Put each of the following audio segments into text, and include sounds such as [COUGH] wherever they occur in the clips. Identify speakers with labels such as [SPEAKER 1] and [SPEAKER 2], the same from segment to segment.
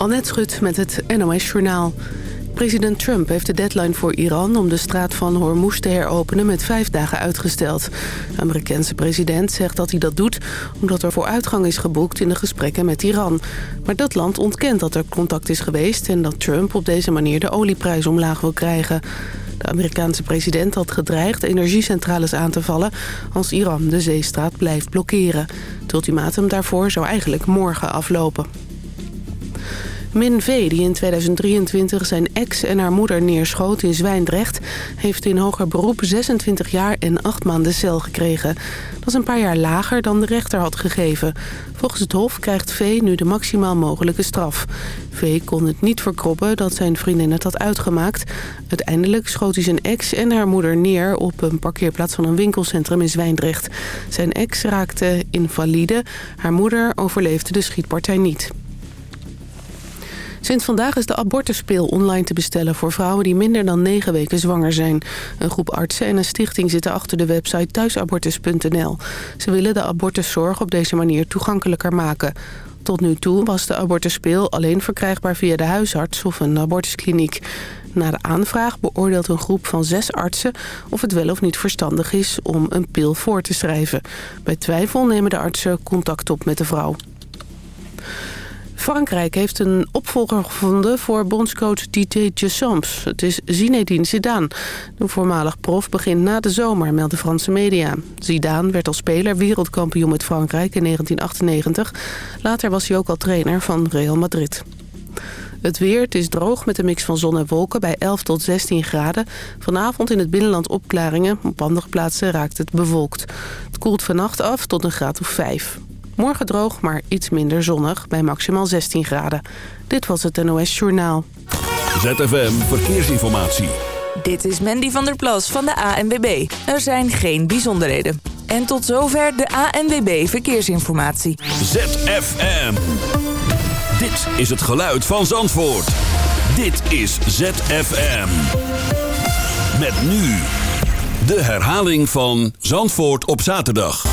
[SPEAKER 1] Annette Schut met het NOS Journaal. President Trump heeft de deadline voor Iran om de straat van Hormuz te heropenen met vijf dagen uitgesteld. De Amerikaanse president zegt dat hij dat doet omdat er vooruitgang is geboekt in de gesprekken met Iran. Maar dat land ontkent dat er contact is geweest en dat Trump op deze manier de olieprijs omlaag wil krijgen. De Amerikaanse president had gedreigd energiecentrales aan te vallen als Iran de zeestraat blijft blokkeren. Het ultimatum daarvoor zou eigenlijk morgen aflopen. Min V, die in 2023 zijn ex en haar moeder neerschoot in Zwijndrecht... heeft in hoger beroep 26 jaar en 8 maanden cel gekregen. Dat is een paar jaar lager dan de rechter had gegeven. Volgens het Hof krijgt V nu de maximaal mogelijke straf. V kon het niet verkroppen dat zijn vriendin het had uitgemaakt. Uiteindelijk schoot hij zijn ex en haar moeder neer... op een parkeerplaats van een winkelcentrum in Zwijndrecht. Zijn ex raakte invalide. Haar moeder overleefde de schietpartij niet. Sinds vandaag is de abortuspeel online te bestellen voor vrouwen die minder dan negen weken zwanger zijn. Een groep artsen en een stichting zitten achter de website thuisabortus.nl. Ze willen de abortuszorg op deze manier toegankelijker maken. Tot nu toe was de abortuspeel alleen verkrijgbaar via de huisarts of een abortuskliniek. Na de aanvraag beoordeelt een groep van zes artsen of het wel of niet verstandig is om een pil voor te schrijven. Bij twijfel nemen de artsen contact op met de vrouw. Frankrijk heeft een opvolger gevonden voor bondscoach Didier Deschamps. Het is Zinedine Zidane. De voormalig prof begint na de zomer, meldt de Franse media. Zidane werd als speler wereldkampioen met Frankrijk in 1998. Later was hij ook al trainer van Real Madrid. Het weer, het is droog met een mix van zon en wolken bij 11 tot 16 graden. Vanavond in het binnenland opklaringen. Op andere plaatsen raakt het bewolkt. Het koelt vannacht af tot een graad of 5. Morgen droog, maar iets minder zonnig bij maximaal 16 graden. Dit was het NOS Journaal.
[SPEAKER 2] ZFM Verkeersinformatie.
[SPEAKER 3] Dit is Mandy van der Plas van de ANWB. Er zijn geen bijzonderheden. En tot zover de ANWB Verkeersinformatie.
[SPEAKER 2] ZFM. Dit is het geluid van Zandvoort. Dit is ZFM. Met nu de herhaling van Zandvoort op zaterdag.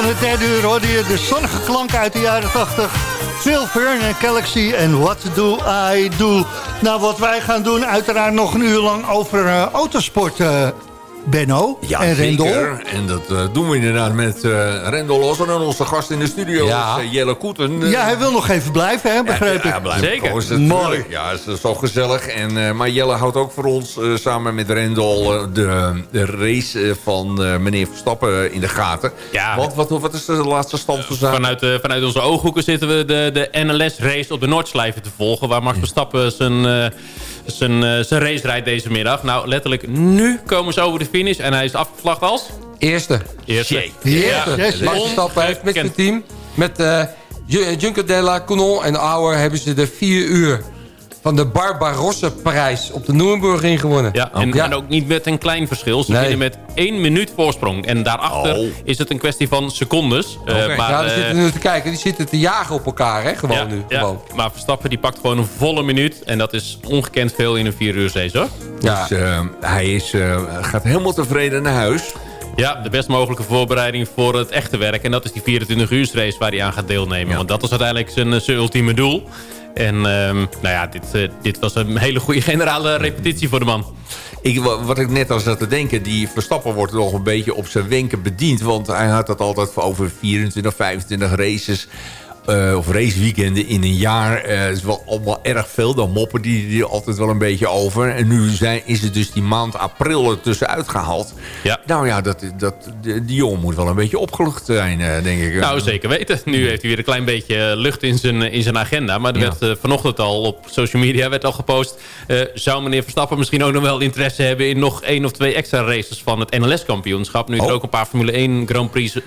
[SPEAKER 4] Van het derde uur hoorde je de zonnige klanken uit de jaren 80. Phil Fern Galaxy en What Do I Do. Nou, wat wij gaan doen, uiteraard nog een uur lang over uh, autosport... Uh, Benno
[SPEAKER 5] ja,
[SPEAKER 4] en Rendel.
[SPEAKER 5] Zeker. En dat uh, doen we inderdaad met uh, Rendel en onze gast in de studio, ja. is, uh, Jelle Koeten.
[SPEAKER 4] Ja, hij wil nog even blijven, hè, begreep
[SPEAKER 5] ja,
[SPEAKER 4] ik.
[SPEAKER 5] Ja,
[SPEAKER 6] zeker.
[SPEAKER 5] Koos, Mooi. Ja, het is zo gezellig. En, maar Jelle houdt ook voor ons samen met Rendel de, de race van meneer Verstappen in de gaten.
[SPEAKER 6] Ja.
[SPEAKER 5] Want wat, wat is de laatste stand van zaken?
[SPEAKER 6] Vanuit, vanuit onze ooghoeken zitten we de, de NLS-race op de Noordslijven te volgen... waar Max Verstappen zijn zijn, uh, zijn race rijdt deze middag. Nou, letterlijk nu komen ze over de finish. En hij is afgevlacht als?
[SPEAKER 7] Eerste.
[SPEAKER 6] Eerste.
[SPEAKER 4] Eerste.
[SPEAKER 7] Ja. Max Verstappen heeft met zijn team... met uh, Junker Della, Conon en Auer... hebben ze de vier uur van de Barbarossa-prijs op de Nürburgring gewonnen.
[SPEAKER 6] Ja, en, ja. en, ook niet met een klein verschil. Ze nee. winnen met één minuut voorsprong. En daarachter oh. is het een kwestie van secondes.
[SPEAKER 7] Okay. Uh, maar, ja, die zitten nu te kijken. Die zitten te jagen op elkaar, hè? Gewoon
[SPEAKER 6] ja,
[SPEAKER 7] nu.
[SPEAKER 6] Ja.
[SPEAKER 7] Gewoon.
[SPEAKER 6] Maar Verstappen die pakt gewoon een volle minuut. En dat is ongekend veel in een vier uur race, hoor.
[SPEAKER 5] Ja. Dus uh, hij is, uh, gaat helemaal tevreden naar huis.
[SPEAKER 6] Ja, de best mogelijke voorbereiding voor het echte werk. En dat is die 24 uur race waar hij aan gaat deelnemen. Want dat was uiteindelijk zijn, zijn ultieme doel. En um, nou ja, dit, uh, dit was een hele goede generale repetitie voor de man.
[SPEAKER 5] Ik, wat ik net al zat te denken, die Verstappen wordt nog een beetje op zijn wenken bediend. Want hij had het altijd over 24, 25 races. Uh, of raceweekenden in een jaar. Uh, is wel allemaal erg veel. Dan moppen die er altijd wel een beetje over. En nu zijn, is het dus die maand april er tussenuit gehaald.
[SPEAKER 6] Ja.
[SPEAKER 5] Nou ja, dat, dat, die, die jongen moet wel een beetje opgelucht zijn, uh, denk ik.
[SPEAKER 6] Nou, zeker weten. Nu heeft hij weer een klein beetje lucht in zijn, in zijn agenda. Maar er ja. werd vanochtend al op social media werd al gepost... zou meneer Verstappen misschien ook nog wel interesse hebben... in nog één of twee extra races van het NLS-kampioenschap. Nu oh. er ook een paar Formule 1 Grand Prix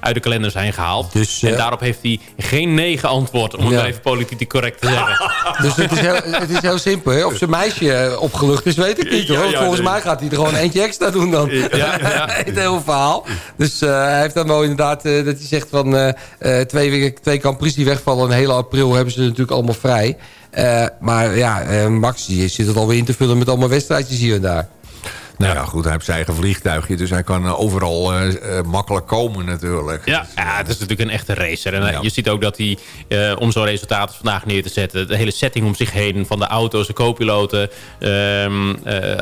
[SPEAKER 6] uit de kalender zijn gehaald.
[SPEAKER 7] Dus,
[SPEAKER 6] en daarop heeft hij geen nee geantwoord. Om het ja. even politiek correct te zeggen. [LAUGHS]
[SPEAKER 7] dus het is heel, het is heel simpel. Hè? Of zijn meisje opgelucht is, weet ik niet. Hoor. Ja, ja, Volgens nee. mij gaat hij er gewoon eentje extra doen dan. Ja, ja. [LAUGHS] het hele verhaal. Dus uh, hij heeft dan wel inderdaad uh, dat hij zegt van... Uh, twee, twee die wegvallen in hele april hebben ze natuurlijk allemaal vrij. maar ja, Max die zit het alweer in te vullen met allemaal wedstrijdjes hier en daar.
[SPEAKER 5] Nou ja, goed, hij heeft zijn eigen vliegtuigje. Dus hij kan overal uh, uh, makkelijk komen natuurlijk.
[SPEAKER 6] Ja,
[SPEAKER 5] dus,
[SPEAKER 6] ja, het is natuurlijk een echte racer. En ja. je ziet ook dat hij, uh, om zo'n resultaat vandaag neer te zetten... de hele setting om zich heen, van de auto's, de co-piloten... Um,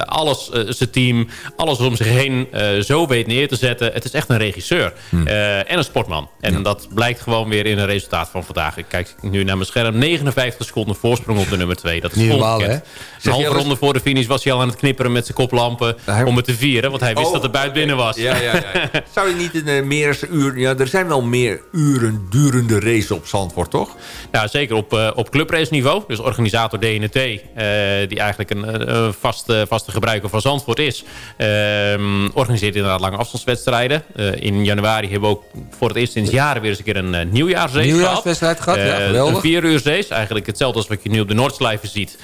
[SPEAKER 6] alles, zijn team, alles om zich heen zo weet neer te zetten. Het is echt een regisseur. Hm. en een sportman. En ja. dat blijkt gewoon weer in een resultaat van vandaag. Ik kijk nu naar mijn scherm. 59 seconden voorsprong op de nummer 2. Dat is
[SPEAKER 7] Niet normaal, hè?
[SPEAKER 6] Een halve ronde voor de finish was hij al aan het knipperen met zijn koplampen... Hij... om het te vieren, want hij wist oh, dat buiten okay. binnen was.
[SPEAKER 5] Ja, ja, ja. [LAUGHS] Zou je niet in uh, meer uur... Ja, er zijn wel meer uren durende races op Zandvoort, toch?
[SPEAKER 6] Ja, zeker op, uh, op clubrace niveau. Dus organisator DNT, uh, die eigenlijk een uh, vaste, vaste gebruiker van Zandvoort is... ehm, organiseert inderdaad lange afstandswedstrijden. in januari hebben we ook voor het eerst sinds jaren weer eens een keer een nieuwjaarsrace
[SPEAKER 7] Nieuwjaarswedstrijd gehad, ja, geweldig.
[SPEAKER 6] Een vier uur race, eigenlijk hetzelfde als wat je nu op de Noordslijven ziet.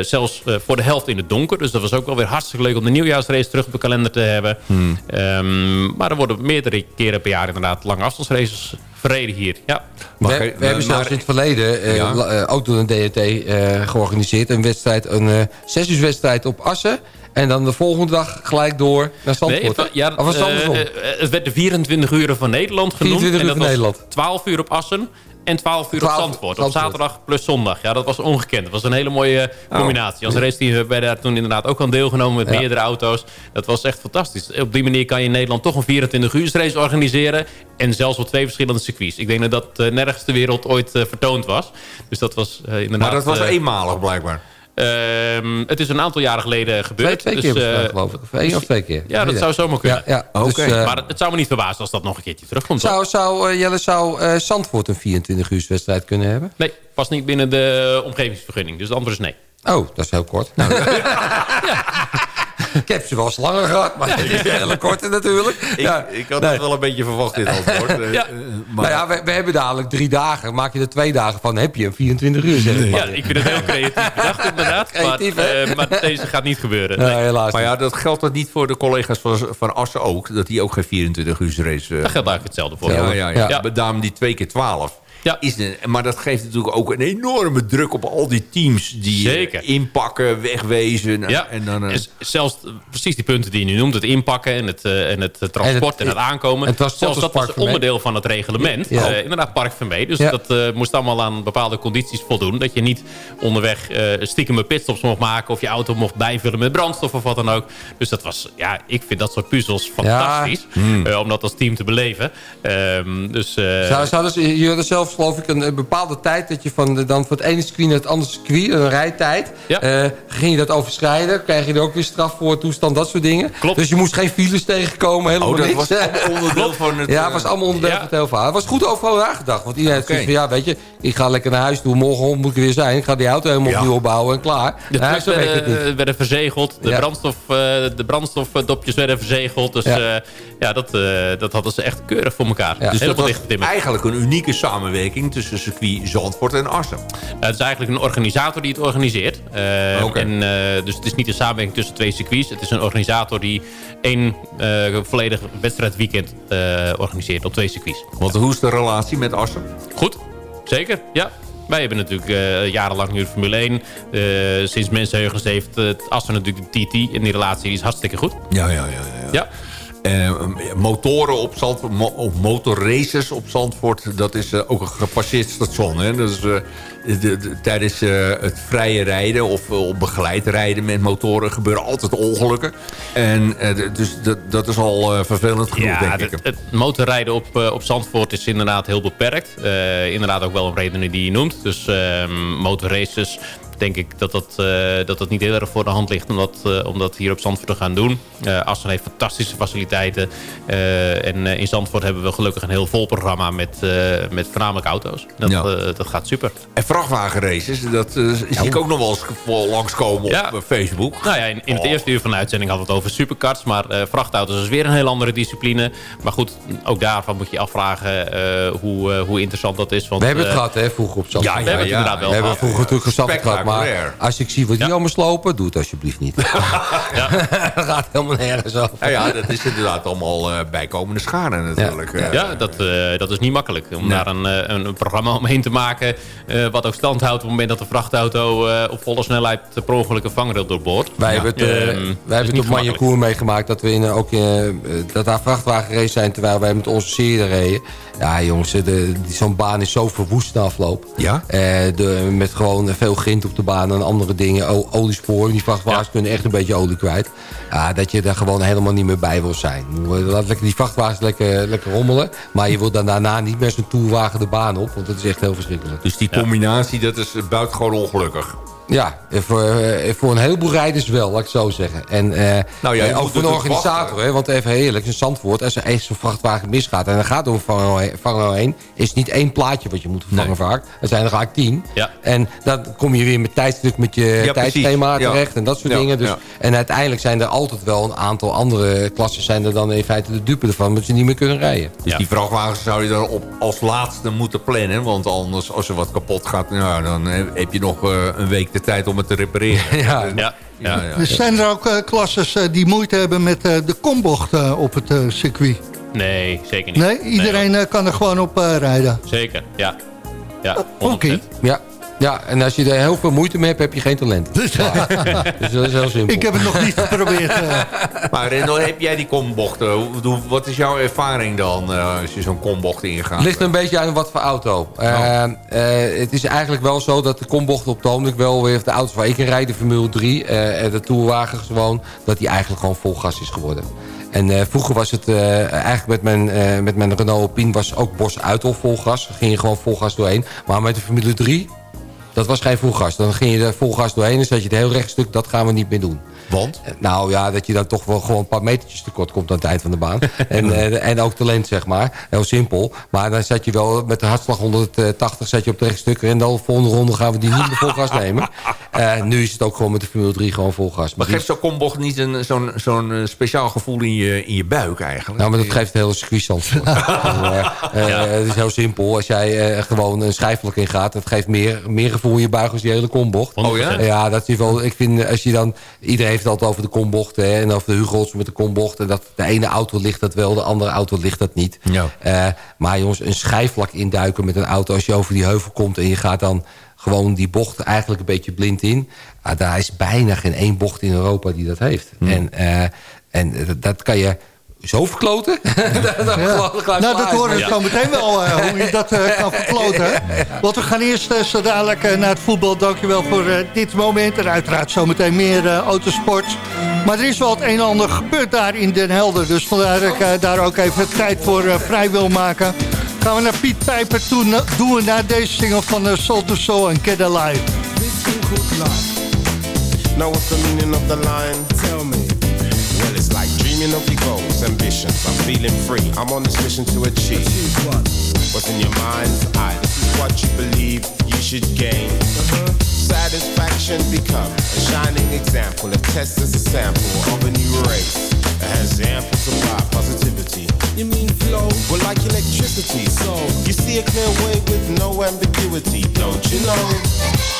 [SPEAKER 6] zelfs voor de helft in het donker. Dus dat was ook wel weer hartstikke leuk om de nieuwjaarsrace terug op de kalender te hebben. Hmm. Um, maar er worden meerdere keren per jaar inderdaad lange afstandsraces verreden hier. Ja.
[SPEAKER 7] We, we, we hebben zelfs in het verleden, uh, ja. uh, ook door een uh, georganiseerd... een wedstrijd, een uh, zesjaarswedstrijd op Assen... En dan de volgende dag gelijk door naar Zandvoort.
[SPEAKER 6] Nee, ja, of was het, het werd de 24 uren van Nederland genoemd.
[SPEAKER 7] 24 uur
[SPEAKER 6] en dat
[SPEAKER 7] van Nederland.
[SPEAKER 6] 12 uur op Assen en 12 uur 12, op Zandvoort. Op zaterdag plus zondag. Ja, dat was ongekend. Dat was een hele mooie combinatie. Als race die hebben daar toen inderdaad ook aan deelgenomen met ja. meerdere auto's. Dat was echt fantastisch. Op die manier kan je in Nederland toch een 24 uur race organiseren. En zelfs op twee verschillende circuits. Ik denk dat dat uh, nergens ter wereld ooit uh, vertoond was. Dus dat was inderdaad...
[SPEAKER 5] Maar dat was eenmalig blijkbaar.
[SPEAKER 6] Um, het is een aantal jaren geleden gebeurd.
[SPEAKER 7] Twee, twee
[SPEAKER 6] dus,
[SPEAKER 7] keer uh, geloof ik. Of één of twee keer.
[SPEAKER 6] Ja, dat zou zomaar kunnen.
[SPEAKER 7] Ja, ja.
[SPEAKER 6] Dus, uh, maar het zou me niet verbazen als dat nog een keertje terugkomt.
[SPEAKER 7] Zou, zou, uh, Jelle, zou uh, Zandvoort een 24 uur wedstrijd kunnen hebben?
[SPEAKER 6] Nee, past niet binnen de omgevingsvergunning. Dus het antwoord is nee.
[SPEAKER 7] Oh, dat is heel kort. Nou, [LAUGHS] ja. Ik heb ze wel eens langer gehad, maar het is hele [LAUGHS] korte natuurlijk.
[SPEAKER 5] Ik, ja, ik had nee. wel een beetje verwacht dit antwoord. [LAUGHS]
[SPEAKER 7] ja. Maar... Nou ja, we, we, hebben dadelijk drie dagen. Maak je er twee dagen van, heb je een 24 uur zeg
[SPEAKER 6] Ja, ik vind het heel creatief bedacht inderdaad. [LAUGHS] creatief, maar, uh, maar, deze gaat niet gebeuren.
[SPEAKER 7] Nee. Nee, helaas
[SPEAKER 5] maar ja, dat geldt dat niet voor de collega's van, van Assen ook. Dat die ook geen 24 uur race... Uh...
[SPEAKER 6] Dat geldt eigenlijk hetzelfde voor.
[SPEAKER 5] Ja, ja, ja. ja. ja. Daarom die twee keer 12. Ja. Is de, maar dat geeft natuurlijk ook een enorme druk op al die teams... die
[SPEAKER 6] Zeker.
[SPEAKER 5] inpakken, wegwezen.
[SPEAKER 6] Ja.
[SPEAKER 5] En dan,
[SPEAKER 6] en zelfs precies die punten die je nu noemt. Het inpakken en het, en het transport en het, aankomen. En zelfs dat was onderdeel van het reglement. Ja. inderdaad, Park van mee. Dus dat moest allemaal aan bepaalde condities voldoen. Dat je niet onderweg stiekem een pitstops mocht maken... of je auto mocht bijvullen met brandstof of wat dan ook. Dus dat was, ja, ik vind dat soort puzzels fantastisch. Hmm. om dat als team te beleven. Um, dus,
[SPEAKER 7] uh... Zou, je hadden zelf geloof ik een, bepaalde tijd... dat je van, dan van het ene circuit naar het andere circuit, een rijtijd... Ja. Uh, ging je dat overschrijden, krijg je er ook weer straf voor, toestand, dat soort dingen.
[SPEAKER 6] Klopt.
[SPEAKER 7] Dus je moest geen files tegenkomen, helemaal
[SPEAKER 5] oh, dat
[SPEAKER 7] niks.
[SPEAKER 5] was [LAUGHS] onderdeel van het...
[SPEAKER 7] Ja, het was allemaal onderdeel van het hele verhaal. Het was goed overal nagedacht. Want iedereen okay. van, ja, weet je, ik ga lekker naar huis toe. Morgen moet ik weer zijn. Ik ga die auto helemaal opnieuw opbouwen en klaar.
[SPEAKER 6] De nou, werden, werden verzegeld. De, brandstof, uh, de brandstofdopjes werden verzegeld. Dus ja, ja dat, dat hadden ze echt keurig voor elkaar.
[SPEAKER 5] Ja. Dus dat was eigenlijk een unieke samenwerking tussen circuit Zandvoort en Assen.
[SPEAKER 6] het is eigenlijk een organisator die het organiseert. Uh, okay. en, uh, dus het is niet een samenwerking tussen twee circuits. Het is een organisator die één uh, volledig wedstrijdweekend organiseert op twee circuits.
[SPEAKER 5] Want hoe is de relatie met Assen?
[SPEAKER 6] Goed, zeker, ja. Wij hebben natuurlijk uh, jarenlang nu de Formule 1. Uh, sinds mensenheugens heeft het Assen natuurlijk de TT. En die relatie is hartstikke goed.
[SPEAKER 5] Ja, ja, ja. ja. ja. Uh, motoren op Zandvoort, mo of motorraces op Zandvoort, dat is uh, ook een gepasseerd station. Hè? Dus, uh, de, de, tijdens het vrije rijden of op begeleid rijden met motoren gebeuren altijd ongelukken. En dus dat, is al vervelend genoeg,
[SPEAKER 6] ja,
[SPEAKER 5] denk ik.
[SPEAKER 6] Het motorrijden op, op Zandvoort is inderdaad heel beperkt. inderdaad ook wel een reden die je noemt. Dus ehm, motorraces denk ik dat dat, uh, dat dat niet heel erg voor de hand ligt om dat, om dat hier op Zandvoort te gaan doen. Uh, Assen heeft fantastische faciliteiten. en in Zandvoort hebben we gelukkig een heel vol programma met, met voornamelijk auto's. Dat, ja. dat gaat super.
[SPEAKER 5] En vrachtwagenraces, dat zie ik ook nog wel eens langskomen op ja. Facebook.
[SPEAKER 6] Nou ja, in, in het oh. eerste uur van de uitzending hadden we het over supercars. Maar vrachtauto's is weer een heel andere discipline. Maar goed, ook daarvan moet je afvragen hoe, hoe interessant dat is. Want,
[SPEAKER 7] we hebben het gehad hè, vroeger op Zandvoort.
[SPEAKER 6] Ja, we hebben het inderdaad wel
[SPEAKER 7] We hebben vroeger natuurlijk gehad maar als ik zie wat die allemaal slopen, doe het alsjeblieft niet. ja. [LAUGHS] dat gaat helemaal nergens over.
[SPEAKER 5] Ja, ja, dat is inderdaad allemaal uh, bijkomende schade natuurlijk.
[SPEAKER 6] Ja, ja dat, uh, dat is niet makkelijk. Om nee. daar een, een, een, programma omheen te maken... Uh, wat ook stand houdt op het moment dat de vrachtauto... op volle snelheid per ongeluk een vangrail doorboort.
[SPEAKER 7] Wij hebben het, wij hebben het op Manjekoer meegemaakt... dat we in, ook dat daar vrachtwagenrace zijn... terwijl wij met onze serie reden. Ja, jongens, zo'n baan is zo verwoest na afloop.
[SPEAKER 5] Ja?
[SPEAKER 7] de, met gewoon veel grind op de baan en andere dingen. Oliesporen, die vrachtwagens ja. kunnen echt een beetje olie kwijt. Ja, dat je daar gewoon helemaal niet meer bij wil zijn. Laat lekker die vrachtwagens lekker, lekker rommelen. Maar je wilt dan daarna niet met zo'n toerwagen de baan op. Want dat is echt heel verschrikkelijk.
[SPEAKER 5] Dus die combinatie, dat is buitengewoon ongelukkig.
[SPEAKER 7] Ja, voor, eh, voor een heleboel rijders wel, laat ik zo zeggen. En uh, nou ja, ook voor een organisator, hè, want even heerlijk, een Zandvoort... als er echt zo'n vrachtwagen misgaat en er gaat door een vangen heen... is het niet één plaatje wat je moet vervangen nee. vaak. Er zijn er vaak tien.
[SPEAKER 6] Ja.
[SPEAKER 7] En dan kom je weer met tijdstuk met je ja, tijdschema terecht en dat soort dingen. Dus, En uiteindelijk zijn er altijd wel een aantal andere klassen... zijn er dan in feite de dupe ervan, omdat ze niet meer kunnen rijden.
[SPEAKER 5] Dus die vrachtwagens zou je dan op als laatste moeten plannen. Want anders, als er wat kapot gaat, nou, dan heb je nog uh, een week de tijd om het te repareren. [LAUGHS]
[SPEAKER 6] ja, ja. Ja,
[SPEAKER 4] ja. Zijn er ook uh, klasses uh, die moeite hebben met uh, de kombocht op het circuit?
[SPEAKER 6] Nee, zeker niet.
[SPEAKER 4] Nee, iedereen nee, kan er gewoon op rijden?
[SPEAKER 6] Zeker, ja. ja
[SPEAKER 4] Oké. Okay.
[SPEAKER 7] Ja. Ja, en als je er heel veel moeite mee hebt, heb je geen talent. [LAUGHS] dus dat is heel simpel.
[SPEAKER 4] Ik heb het nog niet geprobeerd. Uh. [LAUGHS]
[SPEAKER 5] Maar Rendel, heb jij die kombochten? Wat is jouw ervaring dan uh, als je zo'n kombocht ingaat?
[SPEAKER 7] Het ligt een beetje aan wat voor auto. Uh, uh, het is eigenlijk wel zo dat de kombochten op het wel weer... de auto's waar ik in rijd, de Formule 3, de Tourwagens gewoon... dat die eigenlijk gewoon vol gas is geworden. En uh, vroeger was het uh, eigenlijk met mijn, uh, met mijn Renault Alpine was ook Bos uit of vol gas. Ging je gewoon vol gas doorheen. Maar met de Formule 3 dat was geen volgas. Dan ging je er volgas doorheen en zat je het heel rechtstuk. Dat gaan we niet meer doen.
[SPEAKER 5] Want?
[SPEAKER 7] Eh, nou ja, dat je dan toch wel gewoon een paar metertjes tekort komt aan het eind van de baan. [LAUGHS] en, uh, en ook talent, zeg maar. Heel simpel. Maar dan zat je wel met de hartslag 180 zat je op de rechtstuk. En dan de volgende ronde gaan we die niet meer vol gas nemen. Uh, [LAUGHS] nu is het ook gewoon met de Formule 3 gewoon vol gas.
[SPEAKER 5] Maar, maar geeft zo'n kombocht niet zo'n zo'n speciaal gevoel in je, in je buik eigenlijk?
[SPEAKER 7] Nou, maar dat geeft circuitstand. uh, [LAUGHS] ja. Het is heel simpel. Als jij gewoon een schijfelijk in gaat, dat geeft meer, meer gevoel in je buik als die hele kombocht.
[SPEAKER 5] Oh ja?
[SPEAKER 7] Ja, dat is wel, ik vind als je dan, iedereen heeft het altijd over de kombocht hè, en over de Hugo's met de kombocht. En dat de ene auto ligt dat wel, de andere auto ligt dat niet.
[SPEAKER 5] Ja.
[SPEAKER 7] maar jongens, een schijfvlak induiken met een auto als je over die heuvel komt en je gaat dan gewoon die bocht eigenlijk een beetje blind in. Ah, daar is bijna geen één bocht in Europa die dat heeft. En, uh, en dat kan je zo verkloten. [LAUGHS]
[SPEAKER 4] nou, dat horen we zo meteen wel, uh, hoe je dat uh, kan verkloten. [LAUGHS] Want we gaan eerst uh, zo dadelijk naar het voetbal. Dankjewel voor dit moment. En uiteraard zometeen meer autosport. Maar er is wel het een en ander gebeurd daar in Den Helder. Dus vandaar dat ik daar ook even tijd voor vrij wil maken. Gaan we naar Piet Pijper toe. Doen we naar deze single van Soul to Soul en Get Alive.
[SPEAKER 8] Now what's the meaning of the line? Tell me. Well, it's like dreaming of your ambitions. I'm feeling free. I'm on this mission to achieve. achieve what? What's in your mind's eye? This is what you believe you should gain. Uh-huh. Satisfaction become a shining example. A test as a sample of a new race that has ample supply positivity. You mean flow? Well, like electricity. So you see a clear way with no ambiguity, don't you know?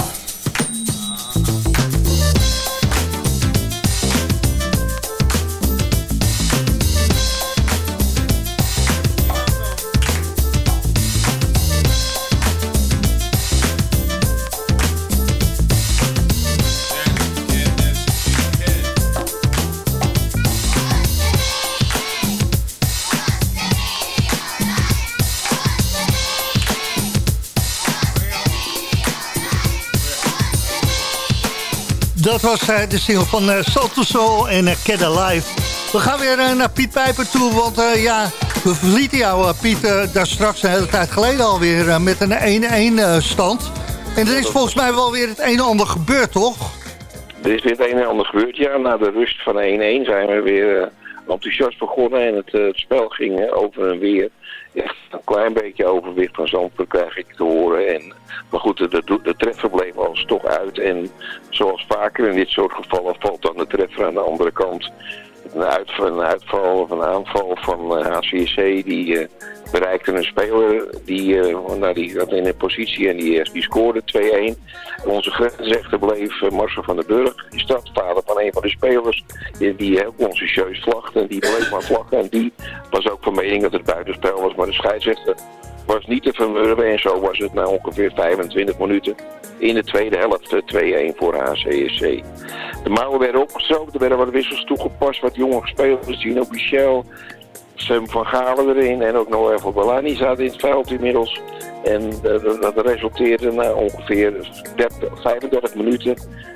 [SPEAKER 4] Dat was uh, de single van uh, Soul to Soul en uh, Get Alive. We gaan weer naar Piet Pijper toe, want ja, we verlieten jou, Piet, daar straks een hele tijd geleden alweer met een 1-1 stand. En er is volgens mij wel weer het een en ander gebeurd, toch?
[SPEAKER 9] Er is weer het een en ander gebeurd, ja. Na de rust van 1-1 zijn we weer enthousiast begonnen en het, het spel ging over en weer ja, een klein beetje overwicht van Zandvoort krijg ik te horen. En, maar goed, de, de treffer bleef alles toch uit. En zoals vaker in dit soort gevallen valt dan de treffer aan de andere kant. Een, een uitval of een aanval van uh, eh, die uh, bereikte een speler die, uh, die zat in een positie en die, die scoorde 2-1. Onze grensrechter bleef Marcel van den Burg, die stadvader van een van de spelers, die, die heel consciëntieus vlagde en die bleef maar vlaggen. En die was ook van mening dat het buitenspel was, maar de scheidsrechter was niet te vermurwen en zo was het na ongeveer 25 minuten in de tweede helft 2-1 voor HCSC. De mouwen werden opgestoken, er werden wat wissels toegepast, wat jonge spelers, Gino Michel, Sam van Galen erin en ook nog even Balani zaten in het veld inmiddels. En dat resulteerde na ongeveer 30, 35 minuten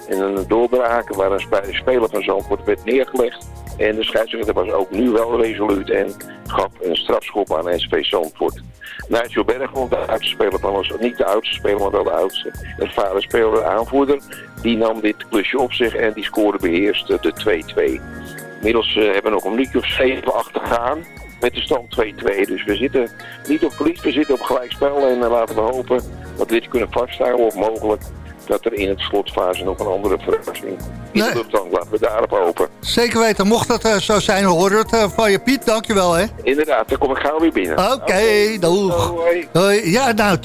[SPEAKER 9] in een doorbraken waar een speler van Zandvoort werd neergelegd. En de scheidsrechter was ook nu wel resoluut en gaf een strafschop aan SV Zandvoort. Nigel Bergman, de oudste van ons, niet de oudste speler, maar wel de oudste. De vader speler, aanvoerder, die nam dit klusje op zich en die scoorde beheerst de 2-2. Inmiddels uh, hebben we nog een minuutje of 7 achtergaan met de stand 2-2. Dus we zitten niet op verlies, we zitten op gelijkspel. En uh, laten we hopen dat we dit kunnen vasthouden of mogelijk dat er in het slotfase nog een andere verrassing in nee. de lucht Laten we daarop hopen.
[SPEAKER 4] Zeker weten. Mocht dat uh, zo zijn, horen het uh, van je Piet. Dankjewel, hè?
[SPEAKER 9] Inderdaad, dan kom ik gauw weer binnen.
[SPEAKER 4] Oké, okay, doeg. Hoi. Ja, nou,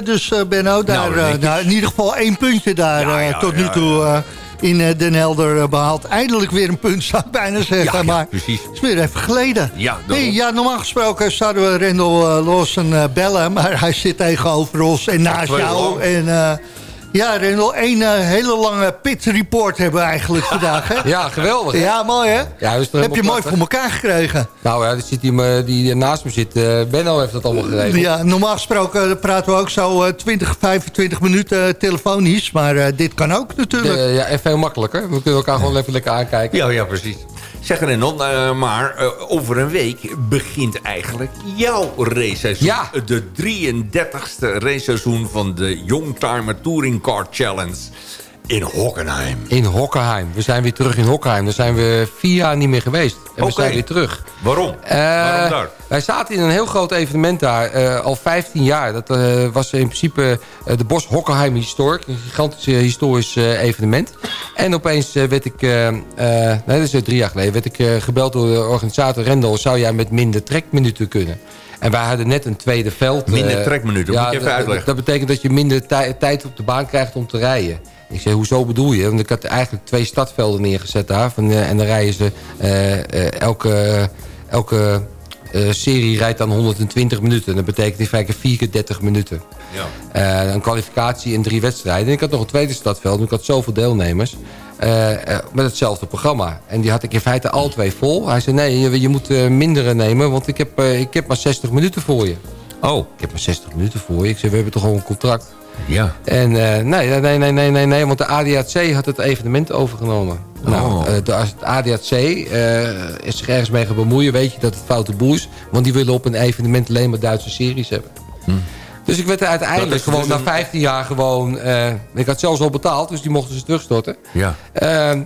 [SPEAKER 4] 2-2 dus, uh, Benno. Daar, nou, nou, in ieder geval één puntje daar ja, ja, tot nu toe in uh, Den Helder behaald. Eindelijk weer een punt, zou ik bijna zeggen. Ja, ja, maar precies. het is weer even geleden. Ja normaal gesproken zouden we Rendel uh, Lawson bellen. Maar hij zit tegenover ons en naast jou. En ja, Rendel, één uh, hele lange pit report hebben we eigenlijk [LAUGHS] vandaag. Hè?
[SPEAKER 7] Ja, geweldig. Hè?
[SPEAKER 4] Ja, mooi hè? Ja, heb je mooi voor elkaar gekregen.
[SPEAKER 7] Nou ja, zit die, die naast me zit. Uh, Benno heeft dat allemaal geregeld.
[SPEAKER 4] Ja, normaal gesproken praten we ook zo uh, 20, 25 minuten telefonisch. Maar uh, dit kan ook natuurlijk.
[SPEAKER 7] De, ja, en veel makkelijker. We kunnen elkaar gewoon even lekker aankijken.
[SPEAKER 5] Ja, ja, precies. Zeg Renon, uh, maar uh, over een week begint eigenlijk jouw raceseizoen.
[SPEAKER 7] Ja.
[SPEAKER 5] De 33ste raceseizoen van de Youngtimer Touring Car Challenge in Hockenheim.
[SPEAKER 7] In Hockenheim. We zijn weer terug in Hockenheim. Daar zijn we vier jaar niet meer geweest. En okay. we zijn weer terug.
[SPEAKER 5] Waarom? Uh, Waarom daar?
[SPEAKER 7] Wij zaten in een heel groot evenement daar. Uh, al 15 jaar. Dat uh, was in principe de Bos Hockenheim Historic. Een gigantisch historisch evenement. En opeens werd ik... nee, dat is drie jaar geleden. Werd ik gebeld door de organisator Rendel. Zou jij met minder trekminuten kunnen? En wij hadden net een tweede veld.
[SPEAKER 5] Minder trekminuten, ja, moet je even uitleggen.
[SPEAKER 7] Dat betekent dat je minder tijd op de baan krijgt om te rijden. Ik zei, hoezo bedoel je? Want ik had eigenlijk twee stadvelden neergezet daar. Van, uh, en dan rijden ze uh, uh, elke, elke serie rijdt dan 120 minuten. En dat betekent in feite 4 keer 30 minuten. Ja. een kwalificatie in drie wedstrijden. En ik had nog een tweede stadveld. Ik had zoveel deelnemers. met hetzelfde programma. En die had ik in feite al twee vol. Hij zei, nee, je, je moet mindere nemen. Want ik heb, ik heb maar 60 minuten voor je.
[SPEAKER 5] Oh.
[SPEAKER 7] Ik heb maar 60 minuten voor je. Ik zei, we hebben toch al een contract.
[SPEAKER 5] Ja.
[SPEAKER 7] En uh, nee, nee, nee, nee, nee, nee, want de ADAC had het evenement overgenomen. Oh. Nou, uh, de, als het ADAC uh, is zich ergens mee gaan bemoeien, weet je dat het foute boel is. Want die willen op een evenement alleen maar Duitse series hebben. Hm. Dus ik werd er uiteindelijk gewoon dus na 15 jaar gewoon... ik had zelfs al betaald, dus die mochten ze terugstorten.
[SPEAKER 5] Ja.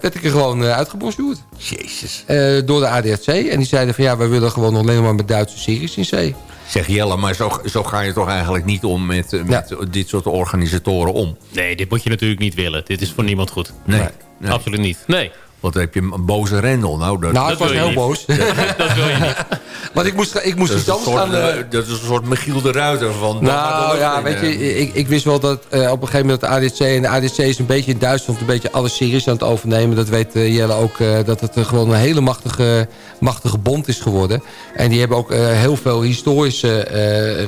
[SPEAKER 7] werd ik er gewoon uitgebonjourd.
[SPEAKER 5] Jezus.
[SPEAKER 7] door de ADAC. En die zeiden van ja, wij willen gewoon alleen maar met Duitse series in zee.
[SPEAKER 5] Zeg Jelle, maar zo, zo ga je toch eigenlijk niet om met, met dit soort organisatoren om?
[SPEAKER 6] Nee, dit moet je natuurlijk niet willen. Dit is voor niemand goed.
[SPEAKER 5] Nee.
[SPEAKER 6] nee. Absoluut niet. Nee.
[SPEAKER 5] Want dan heb je een boze rendel. Nou,
[SPEAKER 7] dat, nou ik was heel boos. [LAUGHS]
[SPEAKER 6] Dat, dat, wil je niet. [LAUGHS]
[SPEAKER 7] Want ik moest, ik moest iets anders gaan... Uh,
[SPEAKER 5] dat is een soort Michiel de Ruiter van...
[SPEAKER 7] Nou ja, weet je, ik, ik wist wel dat uh, op een gegeven moment de ADC... en de ADC is een beetje in Duitsland een beetje alle series aan het overnemen. Dat weet uh, Jelle ook, dat het gewoon een hele machtige, machtige bond is geworden. En die hebben ook heel veel historische